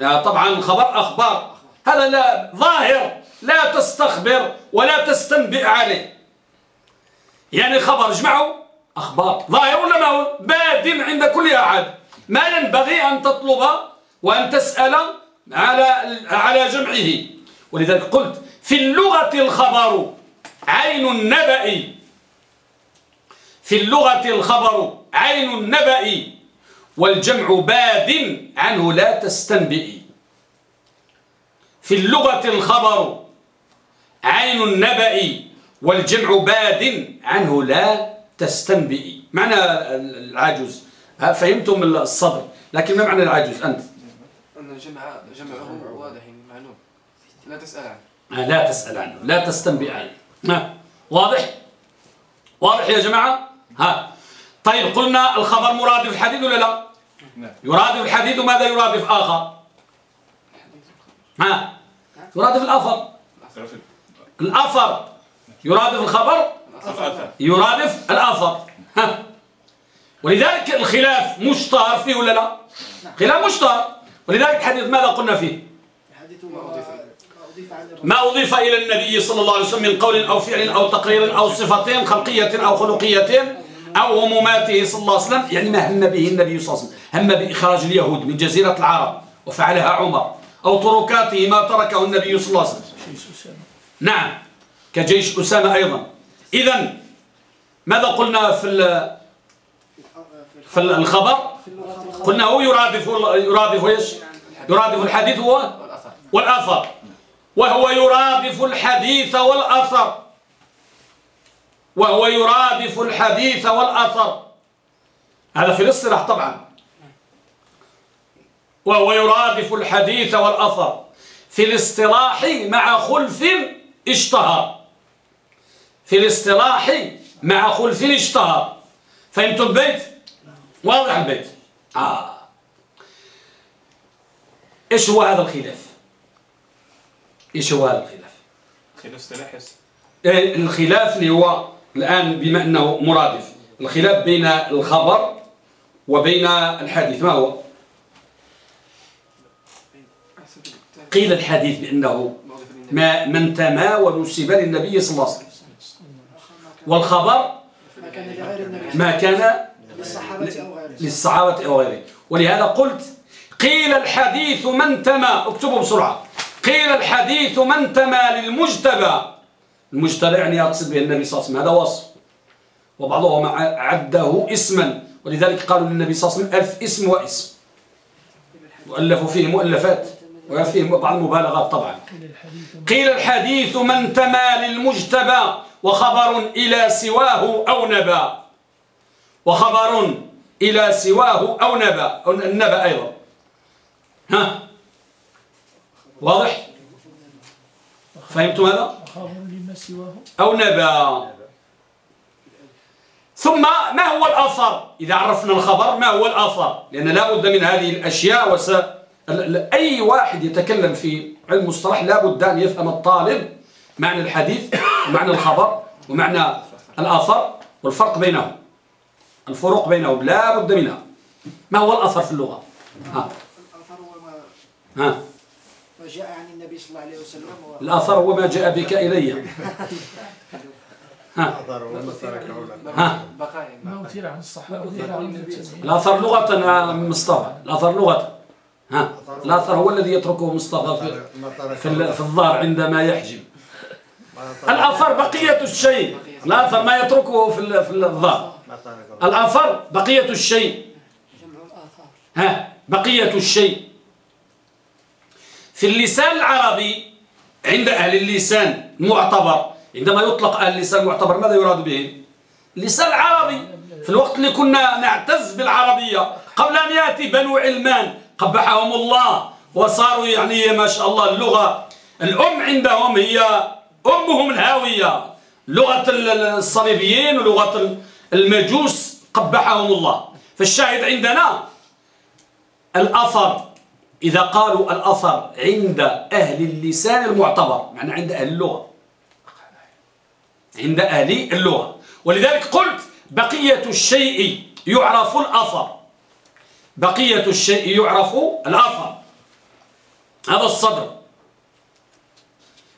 طبعا خبر أخبار. هذا لا ظاهر لا تستخبر ولا تستنبئ عليه. يعني خبر اجمعوا أخبار. ظاهر ولا ما هو؟ باد عند كل أحد. ما ينبغي أن تطلب وأن تسأل على على جمعه. ولذلك قلت في اللغة الخبر عين النبأ. في اللغة الخبر عين النبأ. والجمع باد عنه لا تستنبئ. في اللغة الخبر عين النبأ. والجمع باد عنه لا تستنبئ. معنى العجوز. فهمتم الصدر لكن ما معنى العجوز؟ أنت. الجمع جمعه واضح معلوم. لا تسأل عنه. لا تسأل عنه. لا تستنبئ عنه. واضح؟ واضح يا جماعة؟ ها. طيب قلنا الخبر مرادف الحديث ولا لا؟ نعم. يرادف الحديث وماذا يرادف آخر ها. يرادف الأثر الأثر يرادف الخبر يرادف الأثر ها. ولذلك الخلاف مشتهر فيه ولا لا؟ خلاف مشتهر. ولذلك الحديث ماذا قلنا فيه؟ ما أضيف إلى النبي صلى الله عليه وسلم من قول أو فعل أو تقرير أو صفة خلقية أو خلقية أو هموماته صلى الله عليه وسلم. يعني ما هم به النبي صلى الله عليه وسلم؟ هم بإخراج اليهود من جزيرة العرب وفعلها عمر أو تركاته ما تركه النبي صلى الله عليه وسلم. نعم كجيش أسامة أيضا. إذا ماذا قلنا في في الخبر؟ قلنا هو يرادف يرادف إيش؟ يرادف الحديث هو والأثر. وهو يرادف الحديث والأثر. وهو يرادف الحديث والأثر. هذا في الاصطلاح طبعا. وهو يرادف الحديث والأثر. في الاصطلاح مع خلف اشتهر. في الاصطلاح مع خلف اشتهر. فهمتوا البيت؟ واضح البيت. آه. إيش هو هذا الخلاف؟ إيش هو هذا الخلاف؟ خلاف اصطلاح إيه، الخلاف اللي هو الآن بما أنه مرادف. الخلاف بين الخبر وبين الحديث. ما هو؟ قيل الحديث بأنه ما من تما ونسب للنبي صلى الله عليه وسلم. والخبر ما كان للصحابة أو غيره للصحابة أو غيره ولهذا قلت قيل الحديث من تما اكتبوا بسرعة. قيل الحديث من تما للمجتبى. المجتبى يعني يقصد به النبي صلى الله عليه وسلم. هذا وصف. وبعضهم عده اسما. ولذلك قالوا للنبي صلى الله عليه وسلم ألف اسم واسم. وألفوا فيه مؤلفات. وفيه بعض المبالغات طبعا. قيل الحديث من تما للمجتبى. وخبر إلى سواه أو نبا وخبر إلى سواه أو نبأ أو النبا أيضا. ها؟ واضح؟ فهمتم هذا؟ أو نبأ. ثم ما هو الأثر؟ إذا عرفنا الخبر ما هو الأثر؟ لأن لا بد من هذه الأشياء وس... أي واحد يتكلم في علم المصطلح لا بد أن يفهم الطالب معنى الحديث ومعنى الخبر ومعنى الأثر والفرق بينهم. الفروق بينهم لا بد منها. ما هو الأثر في اللغة؟ ها. الأثر هو ما ها. ما جاء عن النبي صلى الله عليه وسلم الأثر هو ما جاء بك إلي. ها. ها. الأثر لغة يا مصطفى. الأثر لغة. ها. الأثر هو الذي يتركه مصطفى في في, ال- في الظهر عندما يحجم الأثر بقية الشيء. الأثر ما يتركه في ال- في الظهر الأثر بقية الشيء. الآثار ها بقية الشيء. في اللسان العربي عند أهل اللسان المعتبر عندما يطلق أهل اللسان المعتبر ماذا يراد به؟ اللسان العربي. في الوقت اللي كنا نعتز بالعربية قبل أن يأتي بنو علمان قبحهم الله وصاروا يعني ما شاء الله اللغة. الأم عندهم هي أمهم الهاوية. لغة الصليبيين ولغة المجوس قبحهم الله. فالشاهد عندنا الأثر إذا قالوا الأثر عند أهل اللسان المعتبر معنى عند أهل اللغة. عند أهل اللغة. ولذلك قلت بقية الشيء يعرف الأثر. بقية الشيء يعرف الأثر. هذا الصدر.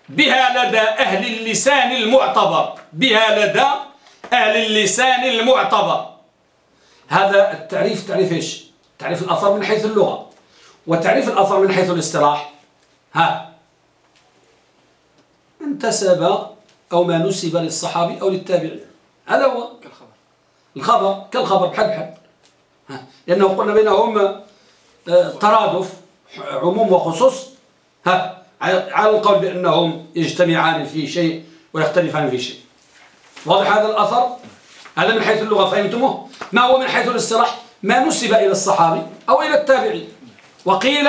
بها لدى أهل اللسان المعتبر. بها لدى أهل اللسان المعتبر. هذا التعريف تعريف إيش؟ تعريف الأثر من حيث اللغة. وتعريف الأثر من حيث الاصطلاح. ها؟ انتسب أو ما نسب للصحابي أو للتابعي هذا هو. كالخبر. الخبر كالخبر بحال بحال. لأنه قلنا بينهم آه، ترادف عموم وخصوص. ها؟ على القول بأنهم يجتمعان في شيء ويختلفان في شيء. واضح هذا الأثر؟ هذا من حيث اللغة فهمتموه؟ ما هو من حيث الاصطلاح؟ ما نسب إلى الصحابي أو إلى التابعي. وقيل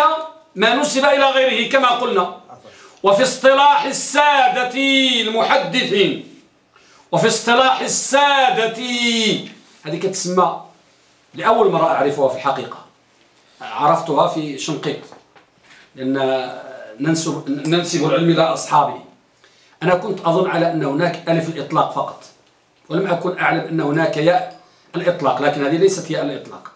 ما نسب إلى غيره كما قلنا. وفي اصطلاح السادة المحدثين. وفي اصطلاح السادة هذه كتسمى لأول مرة أعرفها في الحقيقة. عرفتها في شنقيط. لأن ننسب, ننسب العلم إلى أصحابه أنا كنت أظن على أن هناك ألف الإطلاق فقط ولم أكن أعلم أن هناك ياء الإطلاق لكن هذه ليست ياء الإطلاق.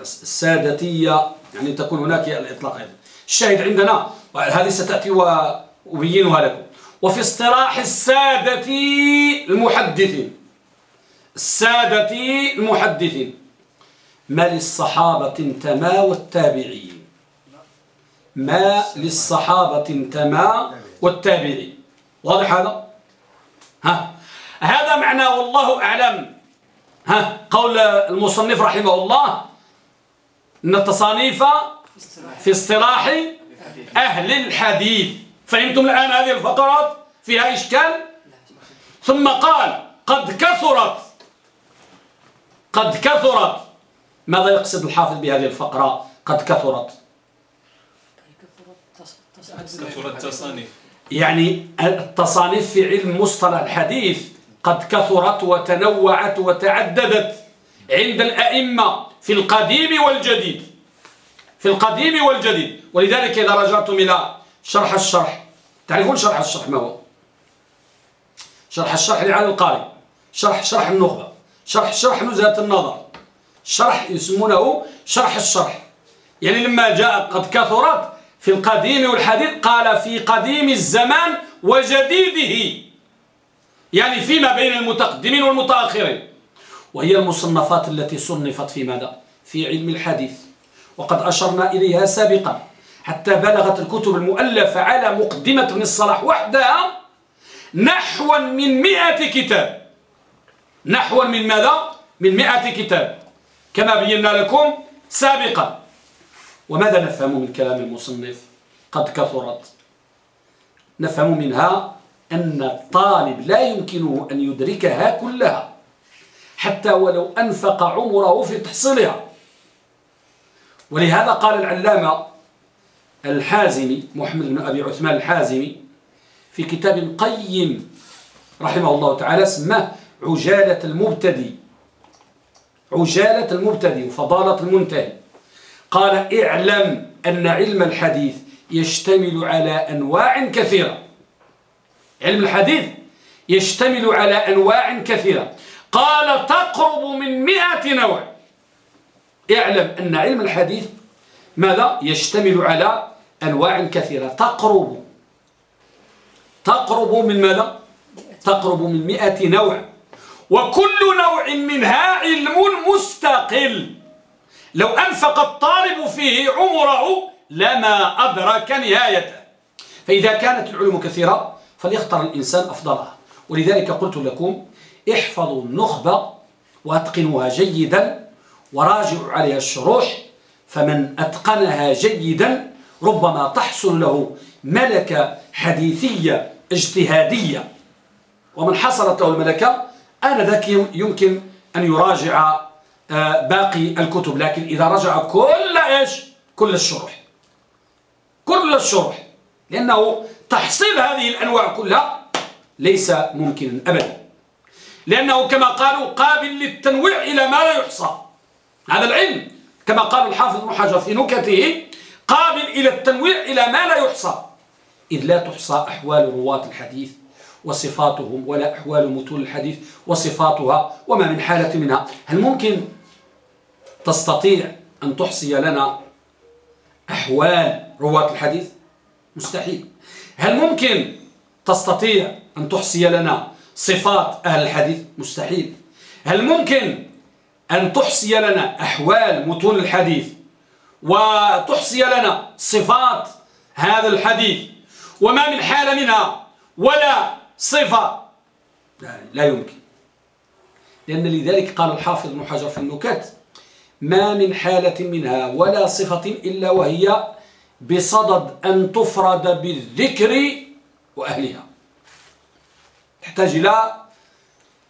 السادتية يعني تكون هناك ياء الإطلاق أيضا. الشاهد عندنا هذه ستأتي وأبينها لكم. وفي اصطلاح السادة المحدثين. السادة المحدثين. ما للصحابة انتمى والتابعين. ما للصحابة انتمى والتابعين واضح هذا؟ ها. هذا معنى والله أعلم. ها. قول المصنف رحمه الله أن التصانيف في اصطلاح أهل الحديث. فهمتم الآن هذه الفقرات؟ فيها إشكال؟ ثم قال قد كثرت. قد كثرت. ماذا يقصد الحافظ بهذه الفقرة؟ قد كثرت. كثرة التصانيف يعني التصانيف في علم مصطلح الحديث قد كثرت وتنوعت وتعددت عند الأئمة في القديم والجديد. في القديم والجديد. ولذلك إذا رجعتم إلى شرح الشرح تعرفون شرح الشرح ما هو؟ شرح الشرح لعلى القارئ. شرح شرح النخبة. شرح شرح نزهة النظر. شرح يسمونه شرح الشرح. يعني لما جاء قد كثرت في القديم والحديث قال في قديم الزمان وجديده. يعني فيما بين المتقدمين والمتأخرين. وهي المصنفات التي صنفت في ماذا؟ في علم الحديث. وقد أشرنا إليها سابقا حتى بلغت الكتب المؤلفة على مقدمة ابن الصلاح وحدها نحو من مئة كتاب. نحو من ماذا؟ من مئة كتاب. كما بينا لكم سابقا. وماذا نفهم من كلام المصنف؟ قد كثرت. نفهم منها أن الطالب لا يمكنه أن يدركها كلها حتى ولو أنفق عمره في تحصيلها. ولهذا قال العلامة الحازمي محمد بن أبي عثمان الحازمي في كتاب قيم رحمه الله تعالى اسمه عجالة المبتدي. عجالة المبتدي وفضالة المنتهي. قال اعلم أن علم الحديث يشتمل على أنواع كثيرة. علم الحديث يشتمل على أنواع كثيرة. قال تقرب من مئة نوع. اعلم أن علم الحديث ماذا؟ يشتمل على أنواع كثيرة. تقرب. تقرب من ماذا؟ تقرب من مئة نوع. وكل نوع منها علم مستقل. لو أنفق الطالب فيه عمره لما أدرك نهايته. فإذا كانت العلوم كثيرة فليختار الإنسان أفضلها. ولذلك قلت لكم احفظوا النخبة وأتقنوها جيدا وراجعوا عليها الشروح فمن أتقنها جيدا ربما تحصل له ملكة حديثية اجتهادية. ومن حصلت له الملكة آنذاك يمكن أن يراجع باقي الكتب. لكن إذا رجع كل إيش؟ كل الشروح. كل الشروح. لأنه تحصيل هذه الأنواع كلها ليس ممكنا أبدا. لأنه كما قالوا قابل للتنويع إلى ما لا يحصى. هذا العلم كما قال الحافظ ابن حجر في نكته قابل إلى التنويع إلى ما لا يحصى. إذ لا تحصى أحوال رواة الحديث وصفاتهم ولا أحوال متون الحديث وصفاتها وما من حالة منها. هل ممكن تستطيع أن تحصي لنا أحوال رواة الحديث؟ مستحيل. هل ممكن تستطيع أن تحصي لنا صفات أهل الحديث؟ مستحيل. هل ممكن أن تحصي لنا أحوال متون الحديث وتحصي لنا صفات هذا الحديث وما من حال منها ولا صفة؟ لا, لا يمكن. لأن لذلك قال الحافظ ابن حجر في النكات ما من حالة منها ولا صفة إلا وهي بصدد أن تفرد بالذكر وأهلها. تحتاج إلى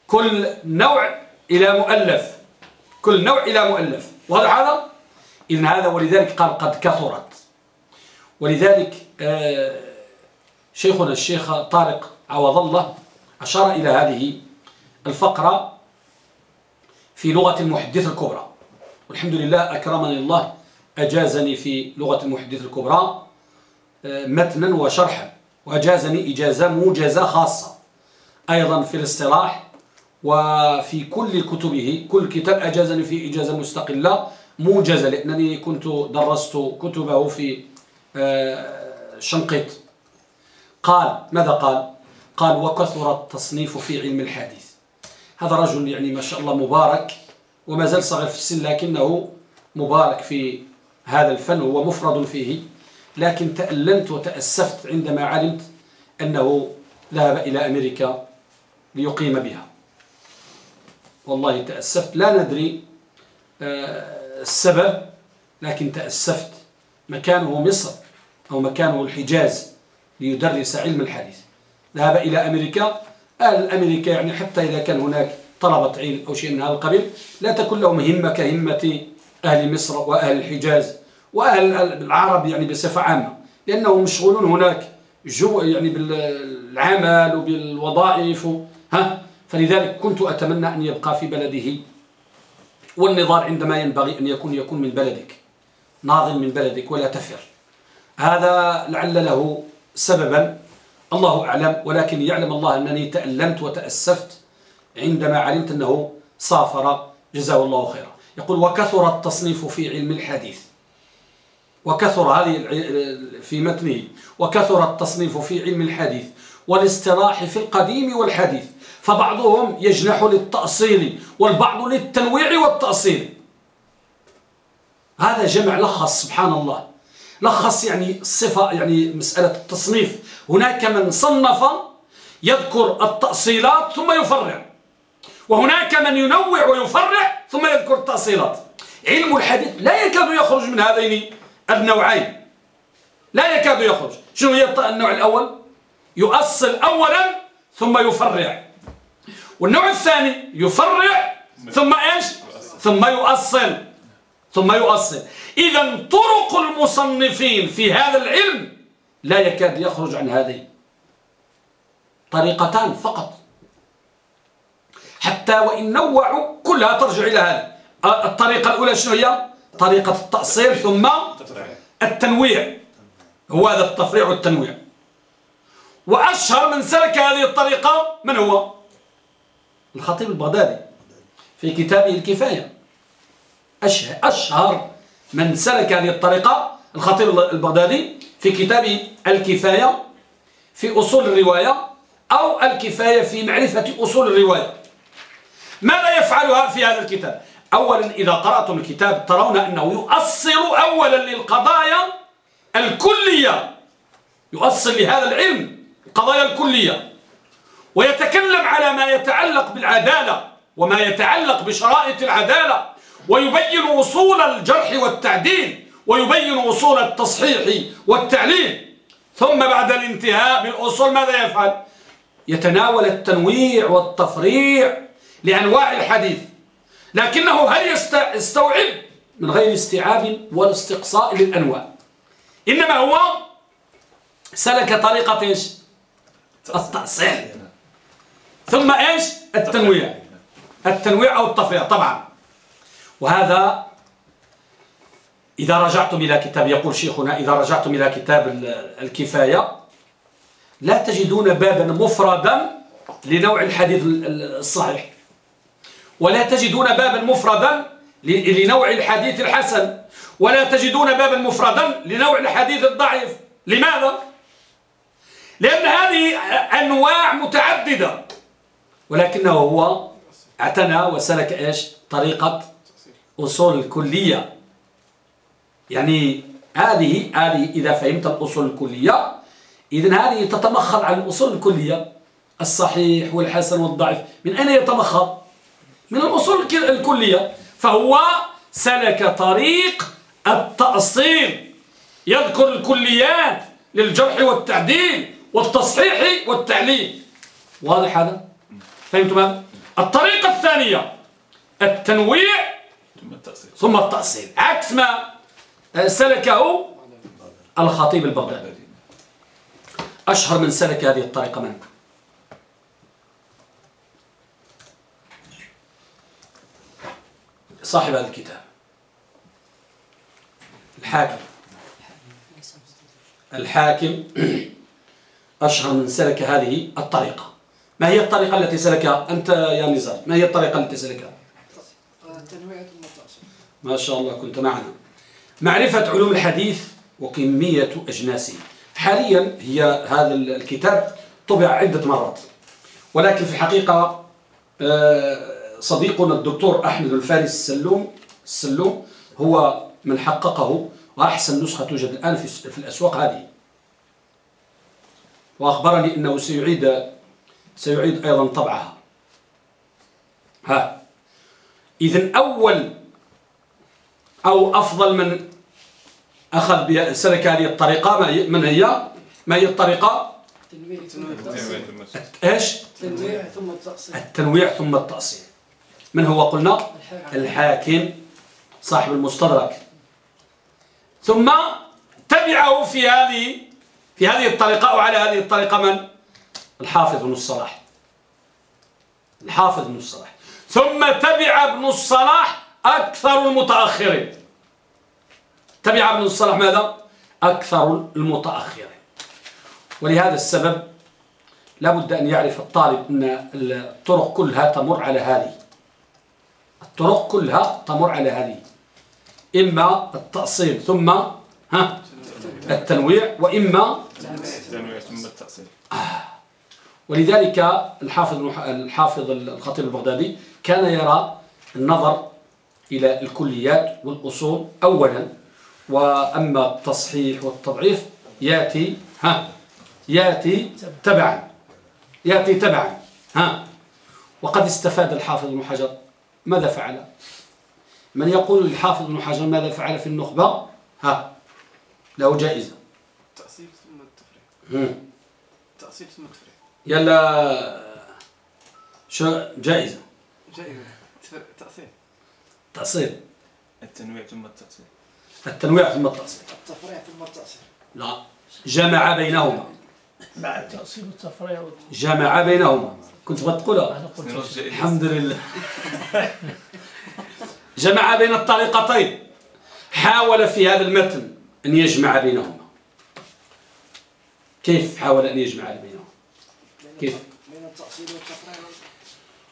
كل نوع إلى مؤلف. كل نوع إلى مؤلف. وهذا هذا إذن هذا ولذلك قال قد كثرت. ولذلك آه، شيخنا الشيخ طارق عوض الله أشار إلى هذه الفقرة في لغة المحدث الكبرى. والحمد لله أكرمني الله أجازني في لغة المحدث الكبرى آه، متنا وشرحا وأجازني إجازة موجزة خاصة. أيضا في الاصطلاح وفي كل كتبه كل كتاب أجازني في إجازة مستقلة موجزة لأنني كنت درست كتبه في آه، شنقيط. قال ماذا قال؟ قال وكثر التصنيف في علم الحديث. هذا رجل يعني ما شاء الله مبارك وما زال صغير في السن لكنه مبارك في هذا الفن هو مفرد فيه. لكن تألمت وتأسفت عندما علمت أنه ذهب إلى أمريكا ليقيم بها. والله تأسفت. لا ندري آه، السبب لكن تأسفت. مكانه مصر أو مكانه الحجاز ليدرس علم الحديث. ذهب إلى أمريكا. أهل أمريكا يعني حتى إذا كان هناك طلبة علم أو شيء من هذا القبيل لا تكون لهم همة كهمة أهل مصر وأهل الحجاز وأهل العرب يعني بصفة عامة لأنهم مشغولون هناك جو يعني بالعمل وبالوظائف ها؟ فلذلك كنت أتمنى أن يبقى في بلده والنظار عندما ينبغي أن يكون يكون من بلدك ناظم من بلدك ولا تفر. هذا لعل له سببا الله أعلم ولكن يعلم الله أنني تألمت وتأسفت عندما علمت أنه سافر جزاه الله خيرا. يقول وكثر التصنيف في علم الحديث. وكثر هذه في متنه وكثر التصنيف في علم الحديث والاستراح في القديم والحديث. فبعضهم يجنح للتأصيل والبعض للتنويع والتأصيل. هذا جمع لخص سبحان الله. لخص يعني الصفة يعني مسألة التصنيف. هناك من صنف يذكر التأصيلات ثم يفرع. وهناك من ينوع ويفرع ثم يذكر التأصيلات. علم الحديث لا يكاد يخرج من هذين النوعين. لا يكاد يخرج. شنو هي النوع الأول؟ يؤصل أولا ثم يفرع. والنوع الثاني يفرع ثم إيش؟ ثم يؤصل. ثم يؤصل. إذا طرق المصنفين في هذا العلم لا يكاد يخرج عن هذين طريقتان فقط. حتى وإن نوعوا كلها ترجع إلى هذا الطريقة الأولى شنو هي؟ طريقة التأصيل ثم التنويع. هو هذا التفريع والتنويع. وأشهر من سلك هذه الطريقة من هو؟ الخطيب البغدادي. في كتابه الكفاية. أشهر من سلك هذه الطريقة الخطيب البغدادي في كتاب الكفاية في أصول الرواية أو الكفاية في معرفة أصول الرواية. ماذا يفعلها في هذا الكتاب؟ أولا إذا قرأتم الكتاب ترون أنه يؤصل أولا للقضايا الكلية. يؤصل لهذا العلم القضايا الكلية. ويتكلم على ما يتعلق بالعدالة وما يتعلق بشرائط العدالة. ويبين وصول الجرح والتعديل. ويبين وصول التصحيح والتعليل. ثم بعد الانتهاء بالأصول ماذا يفعل؟ يتناول التنويع والتفريع لأنواع الحديث لكنه هل يستوعب من غير استيعاب ولا استقصاء للأنواع؟ إنما هو سلك طريقة إيش؟ التأصيل. ثم إيش؟ التنويع. التنويع أو التفريع طبعا. وهذا إذا رجعتم إلى كتاب يقول شيخنا إذا رجعتم إلى كتاب الكفاية لا تجدون بابا مفردا لنوع الحديث الصحيح. ولا تجدون بابا مفردا لنوع الحديث الحسن. ولا تجدون بابا مفردا لنوع الحديث الضعيف. لماذا؟ لأن هذه أنواع متعددة. ولكنه هو اعتنى وسلك إيش؟ طريقة أصول الكلية يعني هذه هذه إذا فهمت الأصول الكلية إذن هذه تتمخض عن الأصول الكلية. الصحيح والحسن والضعيف. من أين يتمخض؟ من الأصول الكلية فهو سلك طريق التأصيل يذكر الكليات للجرح والتعديل والتصحيح والتعليل واضح هذا؟ فهمتم هذا؟ الطريقة الثانية التنويع ثم التأصيل عكس ما سلكه الخطيب البغدادي أشهر من سلك هذه الطريقة من؟ صاحب هذا الكتاب. الحاكم. الحاكم أشهر من سلك هذه الطريقة. ما هي الطريقة التي سلكها أنت يا نزار؟ ما هي الطريقة التي سلكها التأصيل ما شاء الله كنت معنا. معرفة علوم الحديث وكمية أجناسه. حاليا هي هذا الكتاب طبع عدة مرات. ولكن في الحقيقة آه، صديقنا الدكتور أحمد الفارس السلوم السلوم هو من حققه وأحسن نسخة توجد الآن في الأسواق هذه. وأخبرني أنه سيعيد سيعيد أيضا طبعها. ها. إذن أول أو أفضل من أخذ سلك هذه الطريقة من هي؟ ما هي الطريقة؟ التنويع ثم التأصيل. إيش؟ التنويع ثم التأصيل. التنويع ثم التأصيل. من هو قلنا؟ الحاكم. صاحب المستدرك. ثم تبعه في هذه في هذه الطريقة أو على هذه الطريقة من؟ الحافظ بن الصلاح. الحافظ بن الصلاح. ثم تبع ابن الصلاح أكثر المتأخرين. تبع ابن الصلاح ماذا؟ أكثر المتأخرين. ولهذا السبب لابد أن يعرف الطالب أن الطرق كلها تمر على هذه. الطرق كلها تمر على هذه. إما التأصيل ثم ها التنويع وإما التنويع ثم التأصيل. ولذلك الحافظ الحافظ الخطيب البغدادي كان يرى النظر إلى الكليات والأصول أولا وأما التصحيح والتضعيف يأتي ها يأتي تبعا يأتي تبعا ها. وقد استفاد الحافظ ابن حجر ماذا فعل؟ من يقول الحافظ ابن حجر ماذا فعل في النخبة؟ ها له جائزة. التأصيل ثم التفريع هم. التأصيل ثم التفريع يلا شو؟ جائزة. جائزة. تأصيل. تأصيل. التنويع ثم التأصيل. التنويع ثم التأصيل. التفريع ثم التأصيل. لا جمع بينهما. مع التأصيل والتفريع والت- جمع بينهما. كنت نرجع إلى الحمد لله. جمع بين الطريقتين. حاول في هذا المتن أن يجمع بينهما. كيف حاول أن يجمع بينهما؟ كيف؟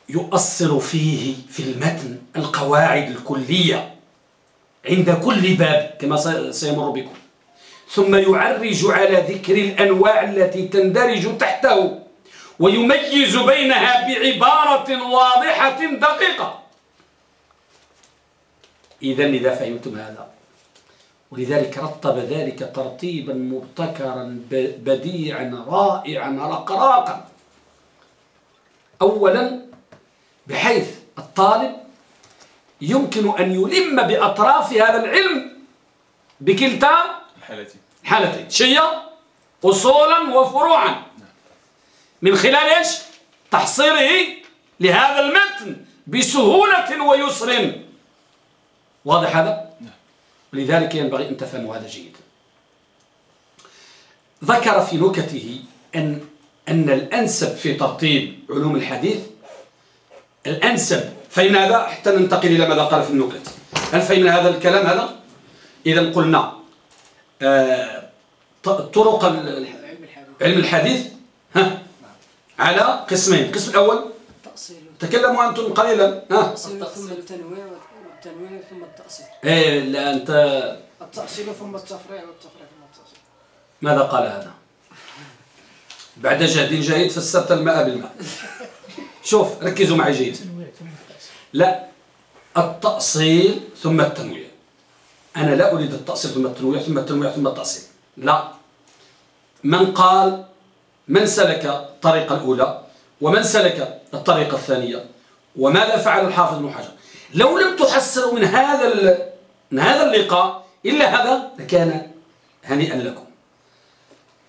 يؤصل فيه في المتن القواعد الكلية عند كل باب كما سي- سيمر بكم. ثم يعرج على ذكر الأنواع التي تندرج تحته. ويميز بينها بعبارة واضحة دقيقة. إذا إذا فهمتم هذا. ولذلك رتب ذلك ترتيبا مبتكرا بديعا رائعا رقراقا. أولا بحيث الطالب يمكن أن يلم بأطراف هذا العلم بكلتا الحالتين حالتين شيء أصولا وفروعا. من خلال إيش؟ تحصيله لهذا المتن بسهولة ويسر. واضح هذا؟ لذلك ينبغي أن تفهموا هذا جيدا ذكر في نكته أن أن الأنسب في ترتيب علوم الحديث الأنسب فإن هذا حتى ننتقل إلى ماذا قال في النكت. هل فإن هذا الكلام هذا؟ إذا قلنا آه، طرق ال- علم الحديث. علم الحديث ها على قسمين. القسم الأول التأصيل. تكلموا أنتم قليلا. ها؟ التأصيل ثم التنويع والتنويع ثم التأصيل. إيه لا أنت التأصيل ثم التفريع والتفريع ثم التأصيل. ماذا قال هذا؟ بعد جهد جيد فسرت الماء بالماء. شوف ركزوا معي جيد. التنويع ثم التأصيل لا التأصيل ثم التنويع أنا لا أريد التأصيل ثم التنويع ثم التنويع ثم التأصيل. لا. من قال من سلك الطريقة الأولى ومن سلك الطريقة الثانية وماذا فعل الحافظ بن حجر؟ لو لم تحصلوا من هذا ال- من هذا اللقاء إلا هذا لكان هنيئا لكم.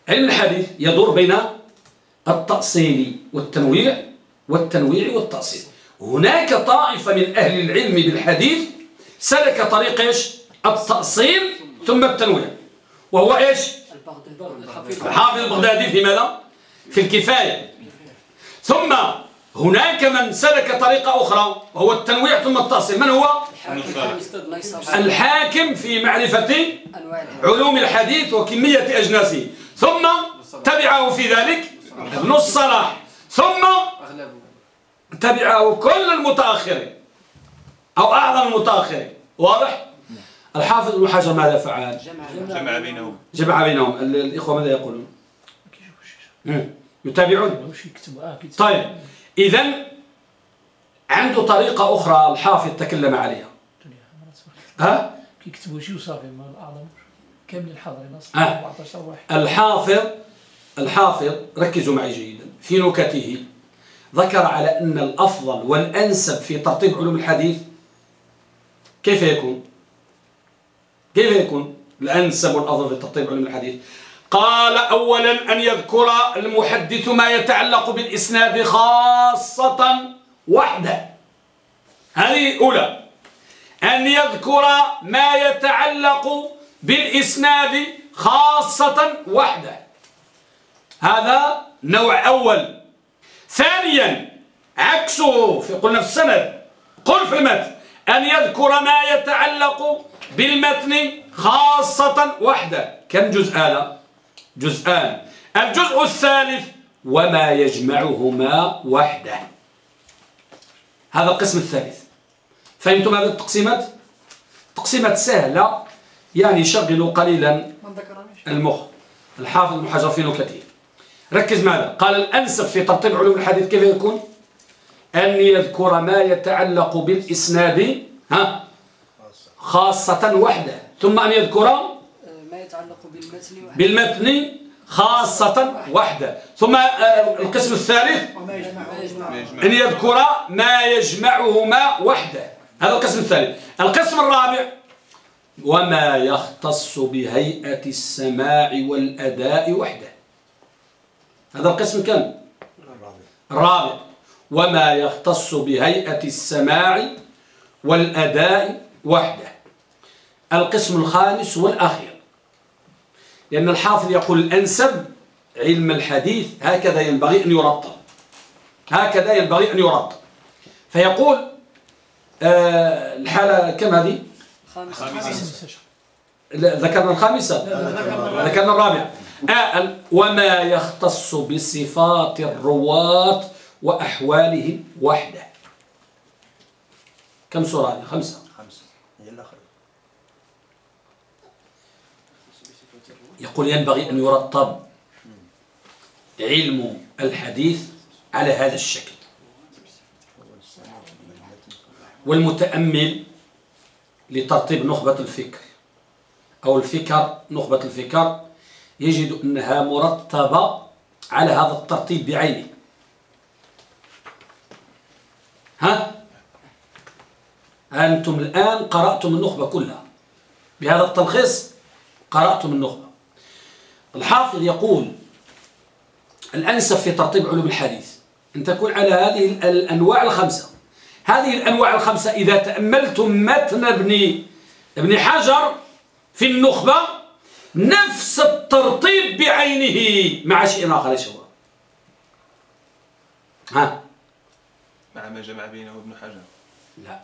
علم الحديث يدور بين التأصيل والتنويع والتنويع والتأصيل. هناك طائفة من أهل العلم بالحديث سلك طريق إيش؟ التأصيل ثم التنويع. وهو إيش؟ الحافظ البغدادي في ماذا؟ في الكفاية. ثم هناك من سلك طريقة أخرى وهو التنويع ثم التأصيل. من هو. الحاكم في معرفة علوم الحديث وكمية أجناسه. ثم تبعه في ذلك ابن الصلاح. ثم تبعه كل المتأخرين أو أعظم المتأخرين. واضح؟ الحافظ ابن حجر ماذا فعل؟ جمع بينهم. جمع بينهم. ال- الإخوة ماذا يقولون؟ يتابعون؟ يكتبوا كيتسمع. طيب إذا عنده طريقة أخرى الحافظ تكلم عليها. ها؟ كيكتبوا شي وصافي ما الاعظم كاملين الحاضرين آه. أصلا 14 واحد الحافظ الحافظ ركزوا معي جيدا في نكته ذكر على أن الأفضل والأنسب في ترتيب علوم الحديث كيف يكون كيف يكون الأنسب والأفضل في ترتيب علوم الحديث قال أولا أن يذكر المحدث ما يتعلق بالإسناد خاصة وحده. هذه أولى. أن يذكر ما يتعلق بالإسناد خاصة وحده. هذا نوع أول. ثانيا عكسه في قلنا في السند. قل في المتن أن يذكر ما يتعلق بالمتن خاصة وحده. كم جزء هذا؟ جزءان. الجزء الثالث وما يجمعهما وحده. هذا القسم الثالث. فهمتم هذه التقسيمات؟ تقسيمات سهلة يعني شغلوا قليلا المخ. الحافظ ابن حجر في نكته ركز ماذا قال الأنسب في ترتيب علوم الحديث كيف يكون؟ أن يذكر ما يتعلق بالإسناد ها خاصة وحده ثم أن يذكر بالمتن خاصة وحده. ثم آه، القسم الثالث أن يذكر ما يجمعهما وحده. هذا القسم الثالث. القسم الرابع وما يختص بهيئة السماع والأداء وحده. هذا القسم كم؟ الرابع وما يختص بهيئة السماع والأداء وحده. القسم الخامس والأخير. لأن الحافظ يقول الأنسب علم الحديث هكذا ينبغي أن يرتب هكذا ينبغي أن يرتب فيقول آه الحالة كم هذه؟ خامس خامس عشر لا، ذكرنا الخامسة ذكرنا الرابعة آه وما يختص بصفات الرواة وأحوالهم وحده. كم سورة خمسة خمسة هي الأخيرة يقول ينبغي أن يرتب علم الحديث على هذا الشكل. والمتأمل لترتيب نخبة الفكر أو الفكر نخبة الفكر يجد أنها مرتبة على هذا الترتيب بعينه. ها؟ أنتم الآن قرأتم النخبة كلها. بهذا التلخيص قرأتم النخبة. الحافظ يقول الأنسب في ترتيب علوم الحديث أن تكون على هذه الأنواع الخمسة. هذه الأنواع الخمسة إذا تأملتم متن ابن ابن حجر في النخبة نفس الترتيب بعينه مع شيء آخر يا شباب. ها؟ مع ما جمع بينه ابن حجر. لا.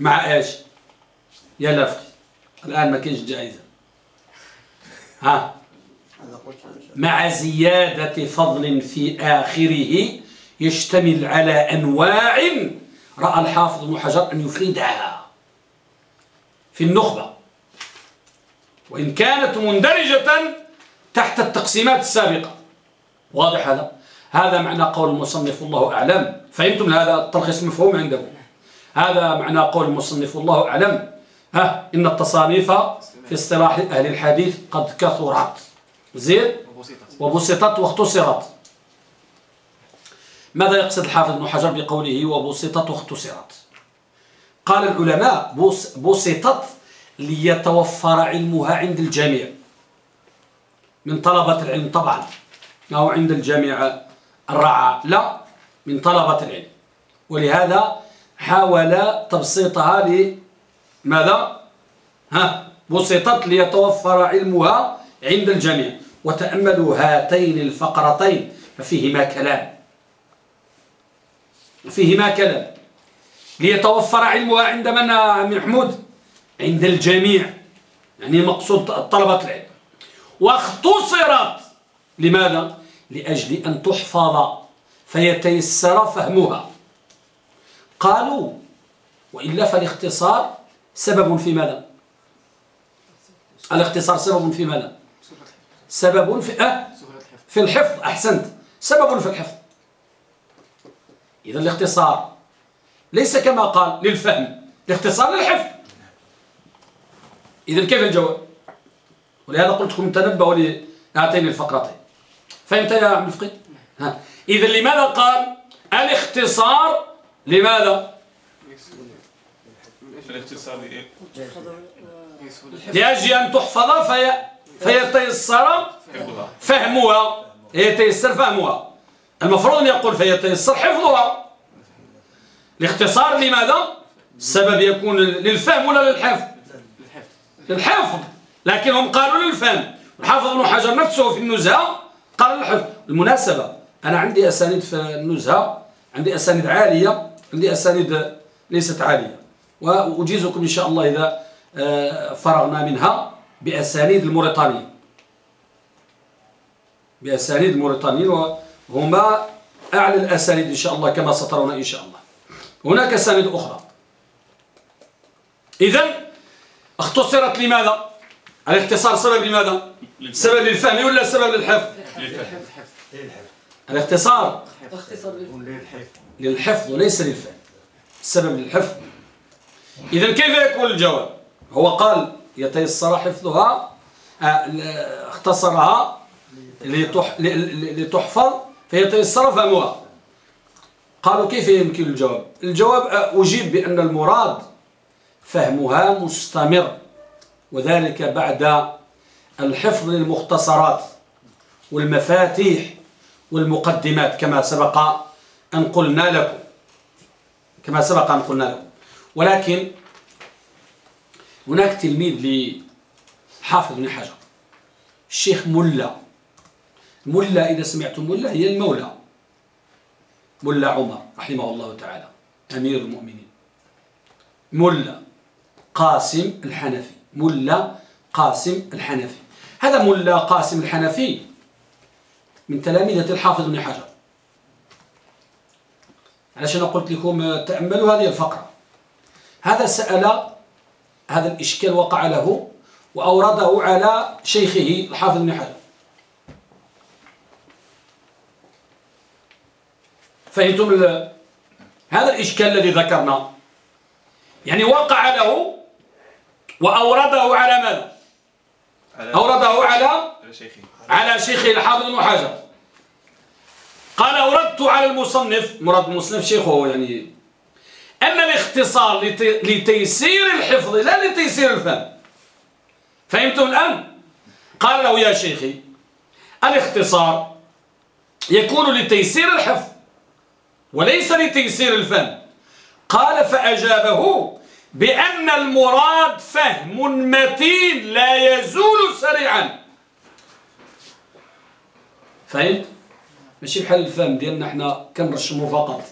مع إيش؟ يا لفظ الآن ما كاينش جائزة. ها؟ مع زيادة فضل في آخره يشتمل على أنواع رأى الحافظ ابن حجر أن يفردها في النخبة. وإن كانت مندرجة تحت التقسيمات السابقة. واضح هذا؟ هذا معنى قول المصنف الله أعلم. فهمتم هذا التلخيص مفهوم عندكم؟ هذا معنى قول المصنف الله أعلم. ها إن التصانيف في اصطلاح أهل الحديث قد كثرت. زين؟ وبسيطة. وبسطت واختصرت. ماذا يقصد الحافظ ابن حجر بقوله وبسطت واختصرت؟ قال العلماء بس- بسطت ليتوفر علمها عند الجميع. من طلبة العلم طبعا. أو عند الجميع الرعى لا من طلبة العلم. ولهذا حاول تبسيطها لماذا ها بسطت ليتوفر علمها عند الجميع. وتأملوا هاتين الفقرتين ففيهما كلام. فيهما كلام. ليتوفر علمها عند من عمي محمود؟ عند الجميع. يعني مقصود طلبة العلم. واختصرت. لماذا؟ لأجل أن تحفظ. فيتيسر فهمها. قالوا وإلا فالاختصار سبب في ماذا؟ الاختصار سبب في ماذا؟ سبب في أه؟ في الحفظ أحسنت. سبب في الحفظ. إذا الاختصار ليس كما قال للفهم. الاختصار للحفظ. إذا كيف الجواب؟ ولهذا قلت لكم تنبهوا لهاتين الفقرتين. فهمت يا عم الفقيه؟ إذا لماذا قال الاختصار لماذا؟ الاختصار لأجل أن تحفظ في فيتيسر فهمها يتيسر فهمها المفروض أن يقول فيتيسر حفظها الاختصار لماذا؟ السبب يكون للفهم ولا للحفظ؟ الحفظ للحفظ لكنهم قالوا للفهم. الحافظ ابن حجر نفسه في النزهة قال للحفظ. المناسبة أنا عندي أسانيد في النزهة عندي أسانيد عالية عندي أسانيد ليست عالية. وأجيزكم إن شاء الله إذا آه، فرغنا منها. بأسانيد الموريتانيين بأسانيد الموريتانيين وهما أعلى الأسانيد إن شاء الله كما سترون إن شاء الله. هناك أسانيد أخرى. إذن اختصرت لماذا؟ الاختصار سبب لماذا؟ سبب الفهم ولا سبب للحفظ؟ الاختصار للحفظ. وليس للفهم. السبب للحفظ. إذا كيف يكون الجواب؟ هو قال يتيسر حفظها آه، اختصرها لتحفظ فيتيسر فهمها قالوا كيف يمكن الجواب؟ الجواب آه، أجيب بأن المراد فهمها مستمر وذلك بعد الحفظ للمختصرات والمفاتيح والمقدمات كما سبق أن قلنا لكم. كما سبق أن قلنا لكم. ولكن هناك تلميذ لحافظ بن حجر الشيخ ملا. ملا إذا سمعتم ملا هي المولى. ملا عمر رحمه الله تعالى أمير المؤمنين. ملا قاسم الحنفي ملا قاسم الحنفي. هذا ملا قاسم الحنفي من تلاميذة الحافظ بن حجر. علشان قلت لكم تأملوا هذه الفقرة؟ هذا سأل هذا الإشكال وقع له وأورده على شيخه الحافظ بن حجر. فهمتم هذا الإشكال الذي ذكرنا؟ يعني وقع له وأورده على ماذا؟ أورده على على شيخه. الحافظ بن حجر. قال أوردت على المصنف مراد المصنف شيخه يعني أن الاختصار لتيسير الحفظ لا لتيسير الفهم. فهمتم الآن؟ قال له يا شيخي الاختصار يكون لتيسير الحفظ وليس لتيسير الفهم. قال فأجابه بأن المراد فهم متين لا يزول سريعا. فهمت؟ ماشي بحال الفهم ديالنا إحنا كنرشمو فقط.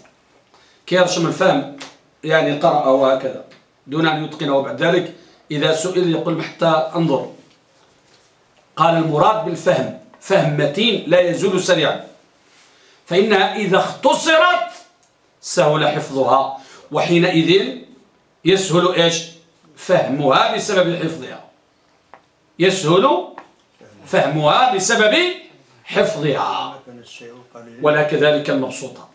كيرشم الفهم؟ يعني قرأ وهكذا دون أن يتقنه. بعد ذلك إذا سئل يقول حتى أنظر. قال المراد بالفهم فهم متين لا يزول سريعا. فإنها إذا اختصرت سهل حفظها وحينئذ يسهل إيش؟ فهمها بسبب حفظها. يسهل فهمها بسبب حفظها. ولا كذلك المبسوطة.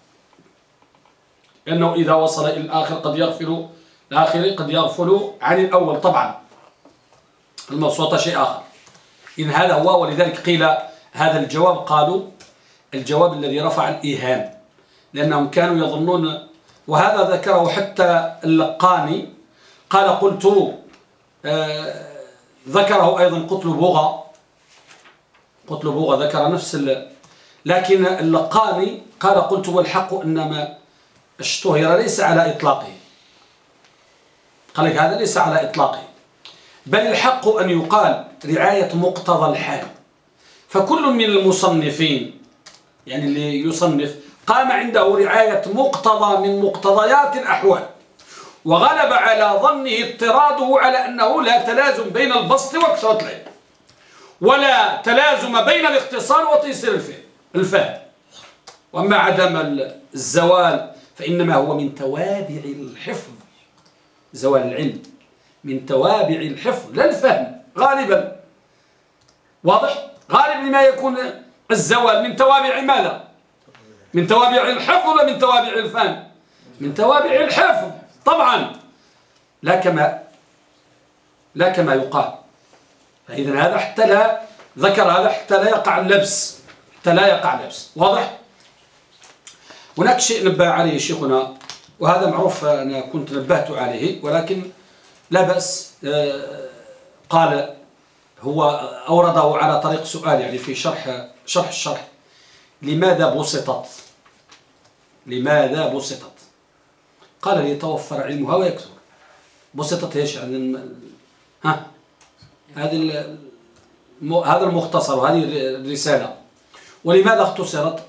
لأنه إذا وصل إلى الآخر قد يغفل الآخر قد يغفل عن الأول. طبعا المبسوطة شيء آخر. إن هذا هو ولذلك قيل هذا الجواب. قالوا الجواب الذي رفع الإيهام لأنهم كانوا يظنون وهذا ذكره حتى اللقاني. قال قلت آه ذكره أيضا قتل بوغا. قتل بوغا ذكر نفس لكن اللقاني قال قلت والحق إنما اشتهر ليس على إطلاقه. قال لك هذا ليس على إطلاقه. بل الحق أن يقال رعاية مقتضى الحال. فكل من المصنفين يعني اللي يصنف قام عنده رعاية مقتضى من مقتضيات الأحوال. وغلب على ظنه اضطراده على أنه لا تلازم بين البسط وكثرة العلم ولا تلازم بين الاختصار وتيسير الفهم. وأما عدم الزوال فإنما هو من توابع الحفظ. زوال العلم. من توابع الحفظ. لا الفهم. غالبا. واضح؟ غالبا ما يكون الزوال. من توابع ماذا؟ من توابع الحفظ ولا من توابع الفهم؟ من توابع الحفظ. طبعا. لا كما لا كما يقال. فإذا هذا حتى لا ذكر هذا حتى لا يقع اللبس. حتى لا يقع اللبس. واضح؟ هناك شيء نبه عليه شيخنا وهذا معروف أنا كنت نبهت عليه ولكن لا بأس آه، قال هو أورده على طريق سؤال يعني في شرح شرح الشرح. لماذا بسطت؟ لماذا بسطت؟ قال ليتوفر علمها ويكثر. بسطت إيش؟ يعني ها؟ هذه هذا المختصر وهذه الرسالة. ولماذا اختصرت؟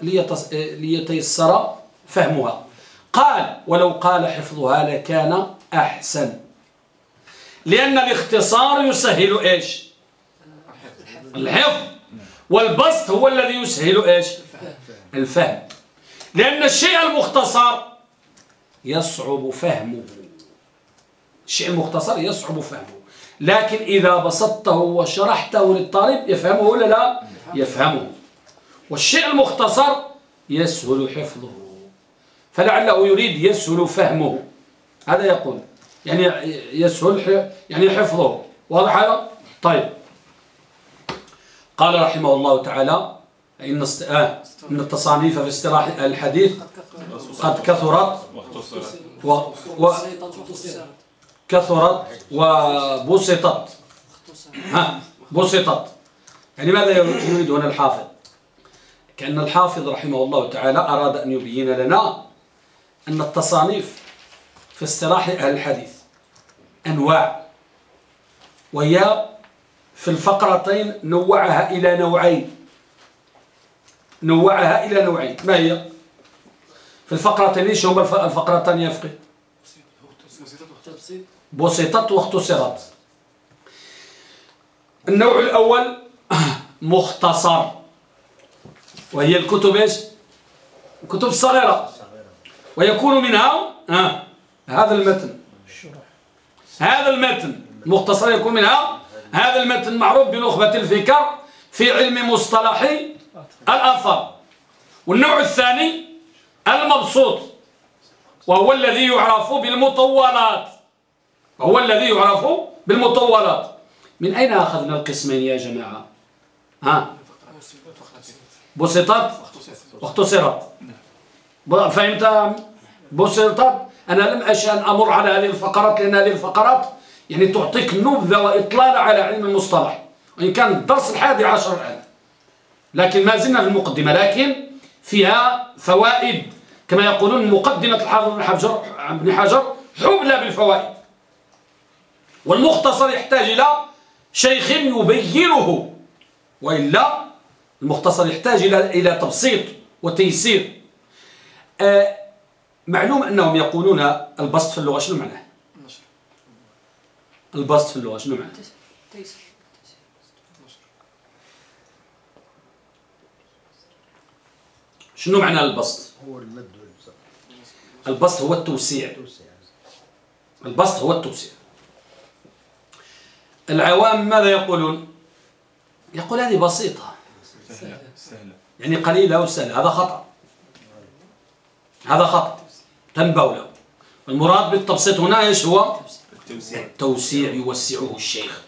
ليتيسر فهمها. قال ولو قال حفظها لكان أحسن. لأن الاختصار يسهل إيش؟ الحفظ. والبسط هو الذي يسهل إيش؟ الفهم. لأن الشيء المختصر يصعب فهمه. الشيء المختصر يصعب فهمه. لكن إذا بسطته وشرحته للطالب يفهمه ولا لا؟ يفهمه. والشيء المختصر يسهل حفظه. فلعله يريد يسهل فهمه. هذا يقول. يعني يسهل يعني حفظه. واضح هذا؟ طيب. قال رحمه الله تعالى إن است- آه إن التصانيف في اصطلاح الحديث قد كثرت و... و... كثرت وبسطت. ها بسطت. يعني ماذا يريد هنا الحافظ؟ كأن الحافظ رحمه الله تعالى أراد أن يبين لنا أن التصانيف في اصطلاح أهل الحديث أنواع وهي في الفقرتين نوعها إلى نوعين. نوعها إلى نوعين. ما هي؟ في الفقرتين إيش هما الف- الفقرتان يا بسطت واختصرت النوع الأول مختصر. وهي الكتب إيش؟ الكتب الصغيرة. ويكون منها آه هذا المتن. هذا المتن مختصر يكون منها هذا المتن معروف بنخبة الفكر في علم مصطلح الأثر. والنوع الثاني المبسوط وهو الذي يعرف بالمطولات. وهو الذي يعرف بالمطولات. من أين أخذنا القسمين يا جماعة؟ ها؟ بسطت واختصرت فهمت؟ بسطت أنا لم أشأن أمر على هذه الفقرات لأن هذه الفقرات يعني تعطيك نبذة وإطلال على علم المصطلح. وإن كان الدرس الحادي عشر الآن. لكن ما زلنا في المقدمة. لكن فيها فوائد. كما يقولون مقدمة الحافظ بن حجر بن حجر حبلى بالفوائد. والمختصر يحتاج إلى شيخ يبينه. وإلا المختصر يحتاج إلى إلى تبسيط وتيسير. آه معلوم أنهم يقولون البسط في اللغة شنو معناه؟ البسط في اللغة شنو معناه؟ تيسير شنو معنى البسط؟ هو المد البسط هو التوسيع. البسط هو التوسيع. العوام ماذا يقولون؟ يقول هذه بسيطة. سهلة. سهلة. يعني قليلة وسهلة هذا خطأ. هذا خطأ. تنبأ له المراد بالتبسيط هنا إيش هو؟ التوسيع. التوسيع يوسعه الشيخ.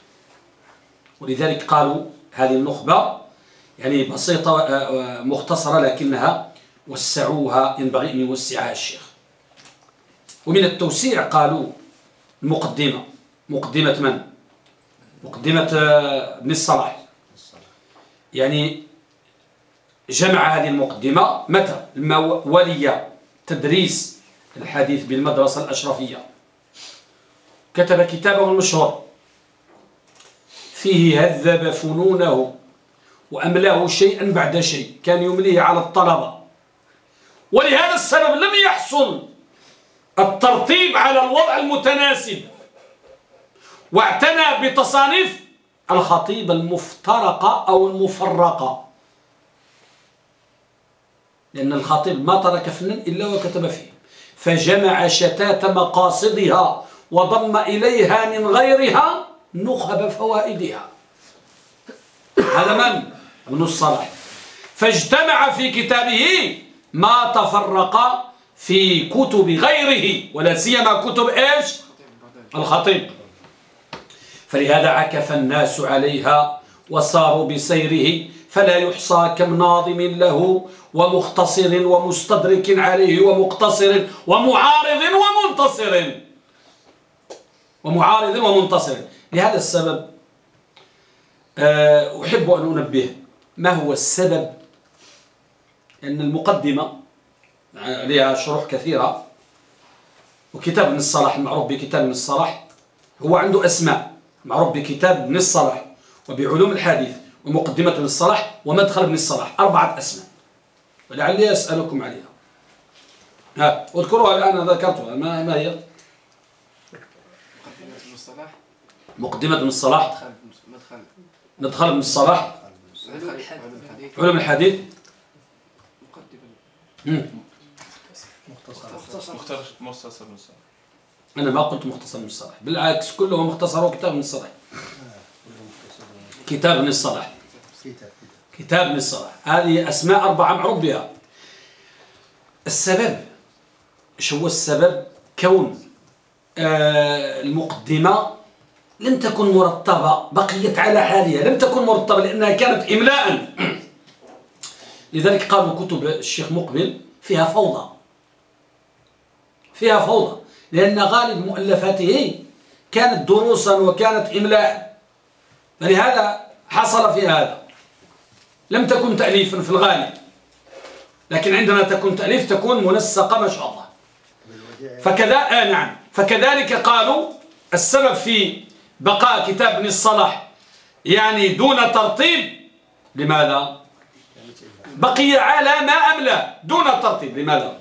ولذلك قالوا هذه النخبة يعني بسيطة آه، آه، مختصرة لكنها وسعوها ينبغي أن يوسعها الشيخ. ومن التوسيع قالوا المقدمة. مقدمة من؟ مقدمة آه، ابن الصلاح. يعني جمع هذه المقدمة متى؟ لما ولي تدريس الحديث بالمدرسة الأشرفية. كتب كتابه المشهور. فيه هذب فنونه وأملاه شيئا بعد شيء. كان يمليه على الطلبة. ولهذا السبب لم يحصل الترتيب على الوضع المتناسب. واعتنى بتصانيف الخطيب المفترقة أو المفرقة. لأن الخطيب ما ترك فنا إلا وكتب فيه فجمع شتات مقاصدها وضم إليها من غيرها نخب فوائدها هذا من؟ ابن الصلاح فاجتمع في كتابه ما تفرق في كتب غيره ولا سيما كتب إيش؟ الخطيب فلهذا عكف الناس عليها وصاروا بسيره فلا يحصى كم ناظم له ومختصر ومستدرك عليه ومقتصر ومعارض ومنتصر. ومعارض ومنتصر. لهذا السبب آه، أحب أن أنبه ما هو السبب. أن المقدمة عليها شروح كثيرة. وكتاب ابن الصلاح المعروف بكتاب ابن الصلاح. هو عنده أسماء معروف بكتاب ابن الصلاح. وبعلوم الحديث. ومقدمة ابن الصلاح ومدخل ابن الصلاح أربعة أسماء. ولعلي أسألكم عليها. ها اذكروها الآن ذكرتها. ما, ما هي؟ مقدمة المصطلح مقدمة ابن الصلاح. مدخل ابن الصلاح. علم الحديث. مقدمة. مختصر. مختصر. مختصر. من الصلاح. أنا ما قلت مختصر ابن الصلاح. بالعكس كله مختصر كتاب ابن الصلاح. كله مختصر. كتاب ابن الصلاح. كتاب كتاب. الصلاح هذه أسماء أربعة معروف بها السبب إيش هو السبب؟ كون آه المقدمة لم تكن مرتبة بقيت على حالها. لم تكن مرتبة لأنها كانت إملاء. لذلك قالوا كتب الشيخ مقبل فيها فوضى. فيها فوضى. لأن غالب مؤلفاته كانت دروسا وكانت إملاء. فلهذا حصل في هذا. لم تكن تأليفا في الغالب لكن عندما تكون تأليف تكون منسقة ما شاء الله. فكذا آه نعم. فكذلك قالوا السبب في بقاء كتاب ابن الصلاح يعني دون ترتيب لماذا؟ بقي على ما أملى دون ترتيب لماذا؟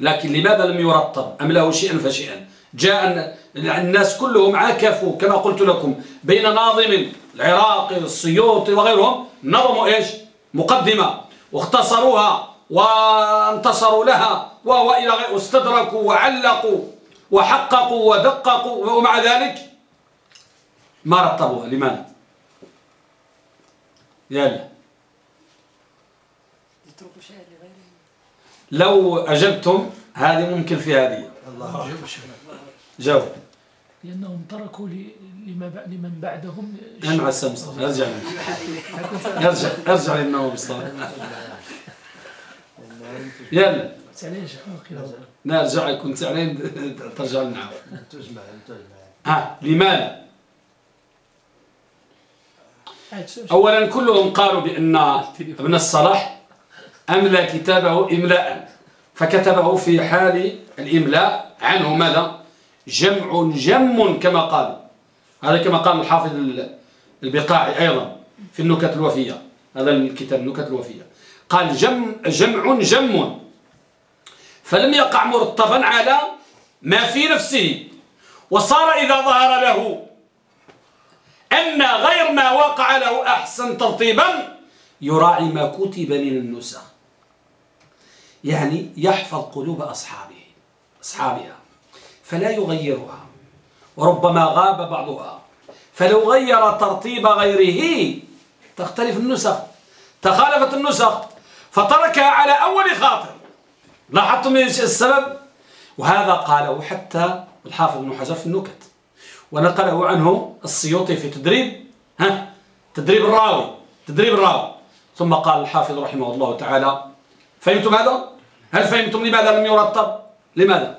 لكن لماذا لم يرتب؟ أملاه شيئا فشيئا؟ جاء الناس كلهم عاكفوا كما قلت لكم بين ناظم العراقي السيوطي وغيرهم نظموا إيش؟ مقدمة. واختصروها وانتصروا لها وهو إلى غير واستدركوا وعلقوا وحققوا ودققوا ومع ذلك ما رتبوها. لماذا؟ يلا لو أجبتم هذه ممكن في هذه. الله جاوب. لأنهم تركوا لمن بعدهم السلامة مصطفى أرجع. أرجع. أرجع للنوم مصطفى يلا. نرجع كنت علين ترجع لنا. تجمع تجمع. ها لماذا. اولا كلهم قالوا بأن ابن الصلاح أملى كتابه املاء فكتبه في حال الإملاء عنه. ماذا؟ جمع جم كما قال. هذا كما قال الحافظ البقاعي أيضا في النكت الوفية. هذا الكتاب النكت الوفية. قال جم جمع جم. فلم يقع مرتبا على ما في نفسه. وصار إذا ظهر له أن غير ما وقع له أحسن ترتيبا يراعي ما كتب من النسخ. يعني يحفظ قلوب أصحابه أصحابها. فلا يغيرها وربما غاب بعضها. فلو غير ترتيب غيره تختلف النسخ تخالفت النسخ فتركها على أول خاطر. لاحظتم السبب؟ وهذا قاله حتى الحافظ ابن حجر في النكت ونقله عنه السيوطي في تدريب ها تدريب الراوي تدريب الراوي. ثم قال الحافظ رحمه الله تعالى فهمتم هذا؟ هل فهمتم لماذا لم يرتب لماذا؟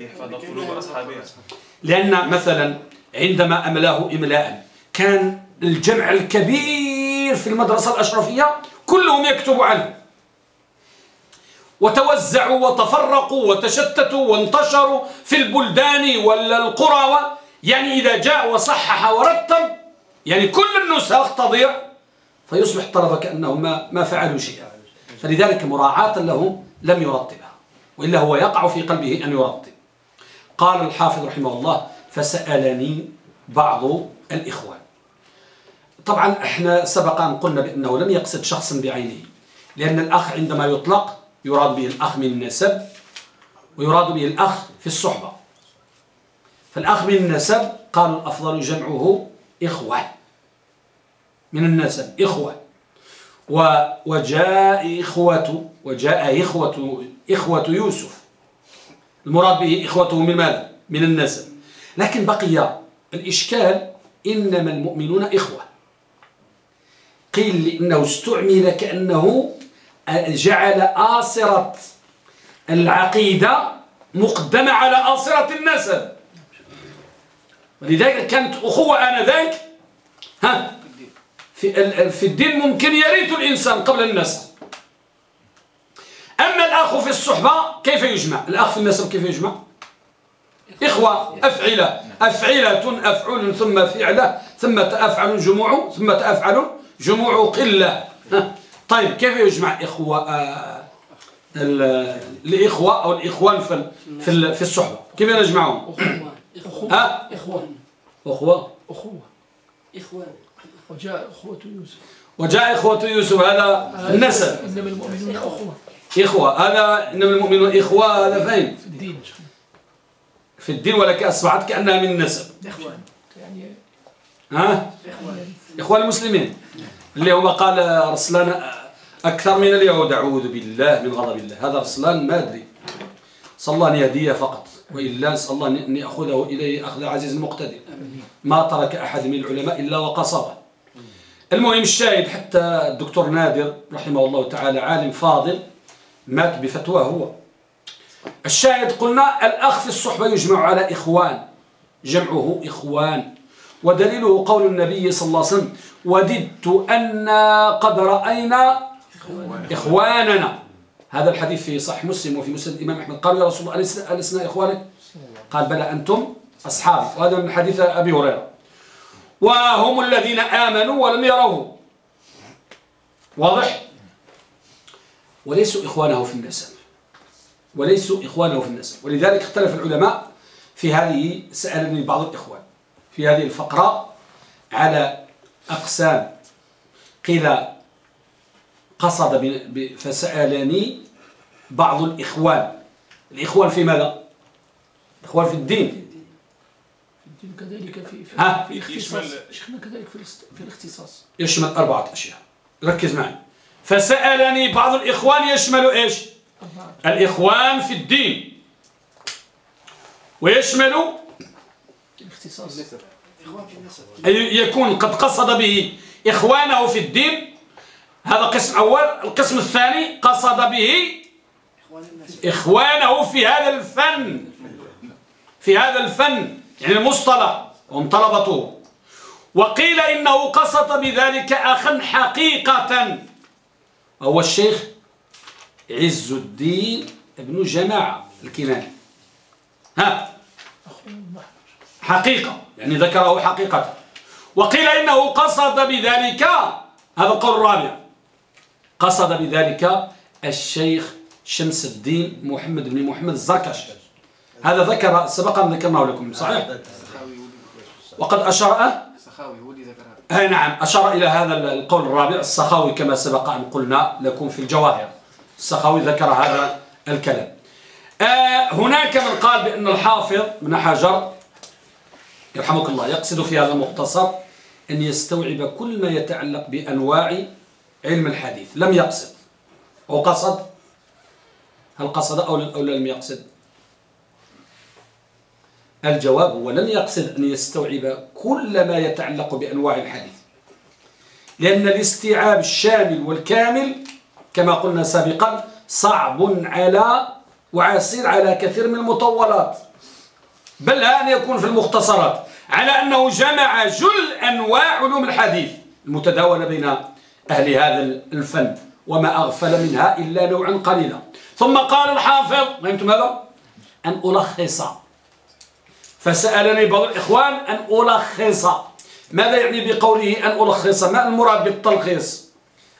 يحفظ قلوب أصحابها لأن مثلا عندما أملاه إملاء كان الجمع الكبير في المدرسة الأشرفية كلهم يكتب عنه وتوزعوا وتفرقوا وتشتتوا وانتشروا في البلدان والقرى يعني إذا جاء وصحح ورتب يعني كل النسخ تضيع فيصبح الطلبة كأنهم ما, ما فعلوا شيئا. فلذلك مراعاة له لم يرتبها وإلا هو يقع في قلبه أن يرتب. قال الحافظ رحمه الله فسألني بعض الإخوان. طبعا إحنا سبق أن قلنا بأنه لم يقصد شخصا بعينه لأن الأخ عندما يطلق يراد به الأخ من النسب ويراد به الأخ في الصحبة. فالأخ من النسب قالوا الأفضل جمعه إخوة. من النسب إخوة. وجاء إخوة وجاء إخوة إخوة يوسف. المراد به إخوته من ماذا؟ من النسب. لكن بقي الإشكال إنما المؤمنون إخوة. قيل لأنه استعمل كأنه جعل آصرة العقيدة مقدمة على آصرة النسب. ولذلك كانت أخوة آنذاك ها في ال- في الدين ممكن يرث الإنسان قبل النسب. أما الأخ في الصحبة كيف يجمع؟ الأخ في النسب كيف يجمع؟ إخوة أفعلة. أفعلة أفعل ثم فعلة ثم أفعل جموع ثم أفعل جموع قلة. طيب كيف يجمع إخوة آه، ال- الإخوة أو الإخوان في في ال- في الصحبة؟ كيف نجمعهم؟ أخوان إخوان أخوة. أخوة. إخوان وجاء أخوة يوسف. وجاء إخوة يوسف هذا النسب. إنما المؤمنون أخوة. إخوة هذا إنما المؤمنون إخوة هذا فين في الدين. في الدين ولكن أصبحت كأنها من النسب إخوان يعني ها؟ إخوان إخوان المسلمين. اللي هو قال رسلان أكثر من اليهود أعوذ بالله من غضب الله. هذا رسلان ما أدري. صلى الله أن يهديه فقط وإلا نسأل الله أن يأخذه إليه أخذ عزيز مقتدر. ما ترك أحد من العلماء إلا وقصبه. المهم الشاهد حتى الدكتور نادر رحمه الله تعالى عالم فاضل مات بفتوى هو. الشاهد قلنا الأخ في الصحبة يجمع على إخوان. جمعه إخوان. ودليله قول النبي صلى الله عليه وسلم وددت أن قد رأينا إخواننا. هذا الحديث في صحيح مسلم وفي مسند الإمام أحمد. قالوا يا رسول الله ألسنا إخوانك؟ قال بلى أنتم أصحابي. وهذا من حديث أبي هريرة. وهم الذين آمنوا ولم يروه. واضح؟ وليسوا إخوانه في النسب. وليسوا إخوانه في النسب. ولذلك اختلف العلماء في هذه سألني بعض الإخوان في هذه الفقرة على أقسام. قيل قصد ب- ب- فسألني بعض الإخوان. الإخوان في ماذا؟ الإخوان في الدين. الدين كذلك في في, ها؟ في الاختصاص. يشمل- شيخنا كذلك في في الاختصاص. يشمل أربعة أشياء. ركز معي. فسألني بعض الإخوان يشمل إيش؟ الإخوان في الدين. ويشمل يكون قد قصد به إخوانه في الدين. هذا قسم أول. القسم الثاني قصد به إخوانه في هذا الفن. في هذا الفن. يعني المصطلح. هم طلبته. وقيل إنه قصد بذلك أخا حقيقة. هو الشيخ عز الدين ابن جماعة الكناني ها؟ حقيقة يعني ذكره حقيقة. وقيل إنه قصد بذلك هذا القول الرابع قصد بذلك الشيخ شمس الدين محمد بن محمد الزركش هذا ذكر سبقا ذكرناه لكم صحيح؟ وقد أشار أه؟ السخاوي هو اللي ذكر هذا. أي نعم أشار إلى هذا القول الرابع السخاوي كما سبق أن قلنا لكم في الجواهر. السخاوي ذكر هذا الكلام. آه هناك من قال بأن الحافظ ابن حجر يرحمك الله يقصد في هذا المختصر أن يستوعب كل ما يتعلق بأنواع علم الحديث. لم يقصد. هو قصد؟ هل قصد أو أو لم يقصد؟ الجواب هو لم يقصد أن يستوعب كل ما يتعلق بأنواع الحديث. لأن الاستيعاب الشامل والكامل كما قلنا سابقا صعب على وعسير على كثير من المطولات. بل أن يكون في المختصرات على أنه جمع جل أنواع علوم الحديث المتداولة بين أهل هذا الفن وما أغفل منها إلا نوعا قليلا. ثم قال الحافظ فهمتم هذا؟ أن ألخص فسألني بعض الإخوان أن ألخص. ماذا يعني بقوله أن ألخص؟ ما المراد بالتلخيص؟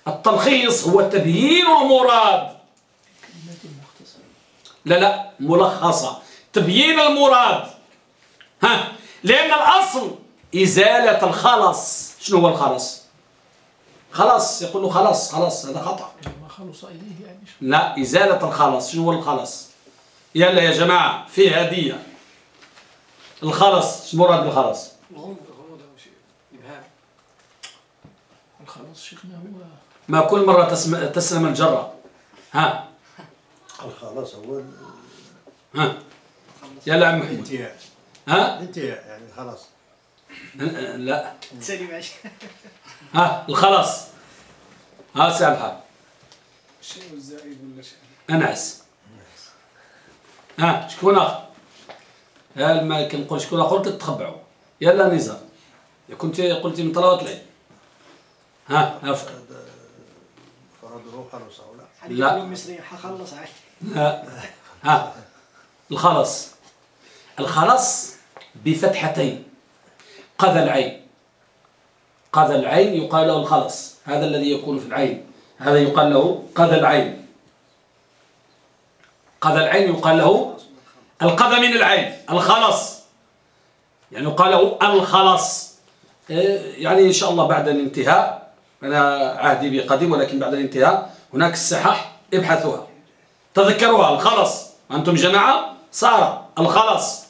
التلخيص هو تبيين المراد. لا لا ملخصة تبيين المراد. ها لأن الأصل إزالة الخلص. شنو هو الخلص؟ خلاص يقول له خلاص خلاص هذا خطأ. ما خلص إليه يعني لا إزالة الخلص. شنو هو الخلص؟ يلا يا جماعة في هدية. الخلص شنو مراد بالخلص؟ الغمض شيء. إبهام شيخنا هو ما كل مرة تسم... تسلم الجرة. ها؟ الخلاص هو ها؟ يلا عم محمد الانتهاء ها؟ الانتهاء يعني خلاص لا. ماشي ها؟ الخلاص ها سامحة الشيء الزائد ولا شيء أنعس. ها؟ شكون آخر؟ ها ما كنقول شكون آخر كتخبعوا يلا نزار كنت قلتي من طلبات العلم. ها افق فرضه خلاص أو لا. حديث لا. اليوم مصري حخلص عليه ها ها. الخلص. الخلص بفتحتين. قذى العين. قذى العين يقال له الخلص. هذا الذي يكون في العين. هذا يقال له قذى العين. قذى العين يقال له القذى من العين الخلص. يعني يقال له الخلص. إيه، يعني إن شاء الله بعد الانتهاء أنا عهدي بقديم ولكن بعد الانتهاء هناك الصحح ابحثوها. تذكروها الخلص. أنتم جماعة صار الخلص.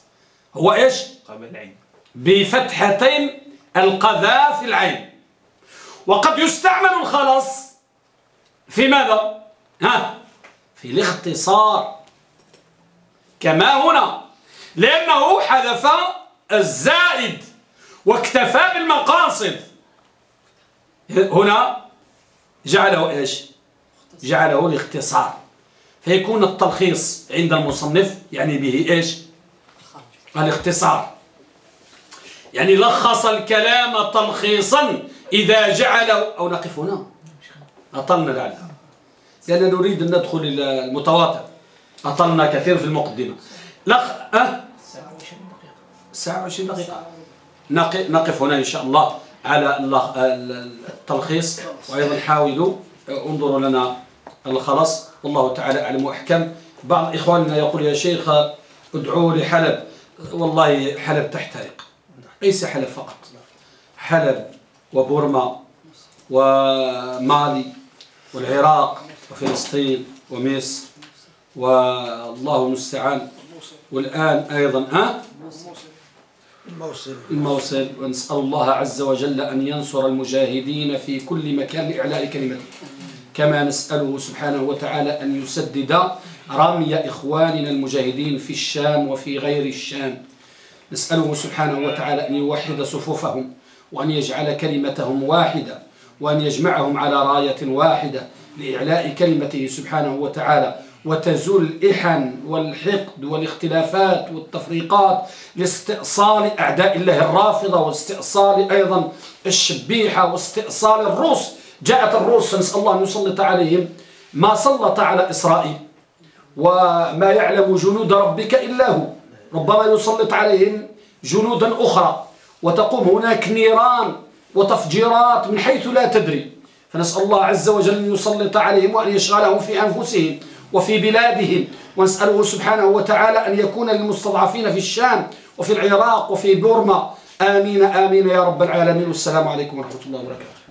هو إيش؟ قبل العين. بفتحتين القذا في العين. وقد يستعمل الخلص في ماذا؟ ها في الاختصار. كما هنا لأنه حذف الزائد واكتفى بالمقاصد. هنا جعله إيش؟ جعله الاختصار. فيكون التلخيص عند المصنف يعني به إيش؟ الاختصار. يعني لخص الكلام تلخيصا إذا جعله أو نقف هنا. أطلنا لعل لأننا نريد أن ندخل إلى المتواتر. أطلنا كثير في المقدمة. لخ أه؟ ساعة وعشرين دقيقة. نق- نقف هنا إن شاء الله على التلخيص وأيضا حاولوا انظروا لنا الخلص والله تعالى أعلم وأحكم. بعض إخواننا يقول يا شيخ ادعوا لحلب والله حلب تحترق ليس حلب فقط. حلب وبورما ومالي والعراق وفلسطين ومصر. والله المستعان. والآن أيضا ها؟ الموصل. الموصل. ونسأل الله عز وجل أن ينصر المجاهدين في كل مكان لإعلاء كلمته. كما نسأله سبحانه وتعالى أن يسدد رمي إخواننا المجاهدين في الشام وفي غير الشام. نسأله سبحانه وتعالى أن يوحد صفوفهم وأن يجعل كلمتهم واحدة وأن يجمعهم على راية واحدة لإعلاء كلمته سبحانه وتعالى. وتزول الإحن والحقد والاختلافات والتفريقات لاستئصال أعداء الله الرافضة واستئصال أيضا الشبيحة واستئصال الروس. جاءت الروس فنسأل الله أن يسلط عليهم ما سلط على إسرائيل وما يعلم جنود ربك إلا هو. ربما يسلط عليهم جنودا أخرى وتقوم هناك نيران وتفجيرات من حيث لا تدري. فنسأل الله عز وجل أن يسلط عليهم وأن يشغلهم في أنفسهم. وفي بلادهم. ونسأله سبحانه وتعالى أن يكون للمستضعفين في الشام وفي العراق وفي بورما. آمين آمين يا رب العالمين. والسلام عليكم ورحمة الله وبركاته.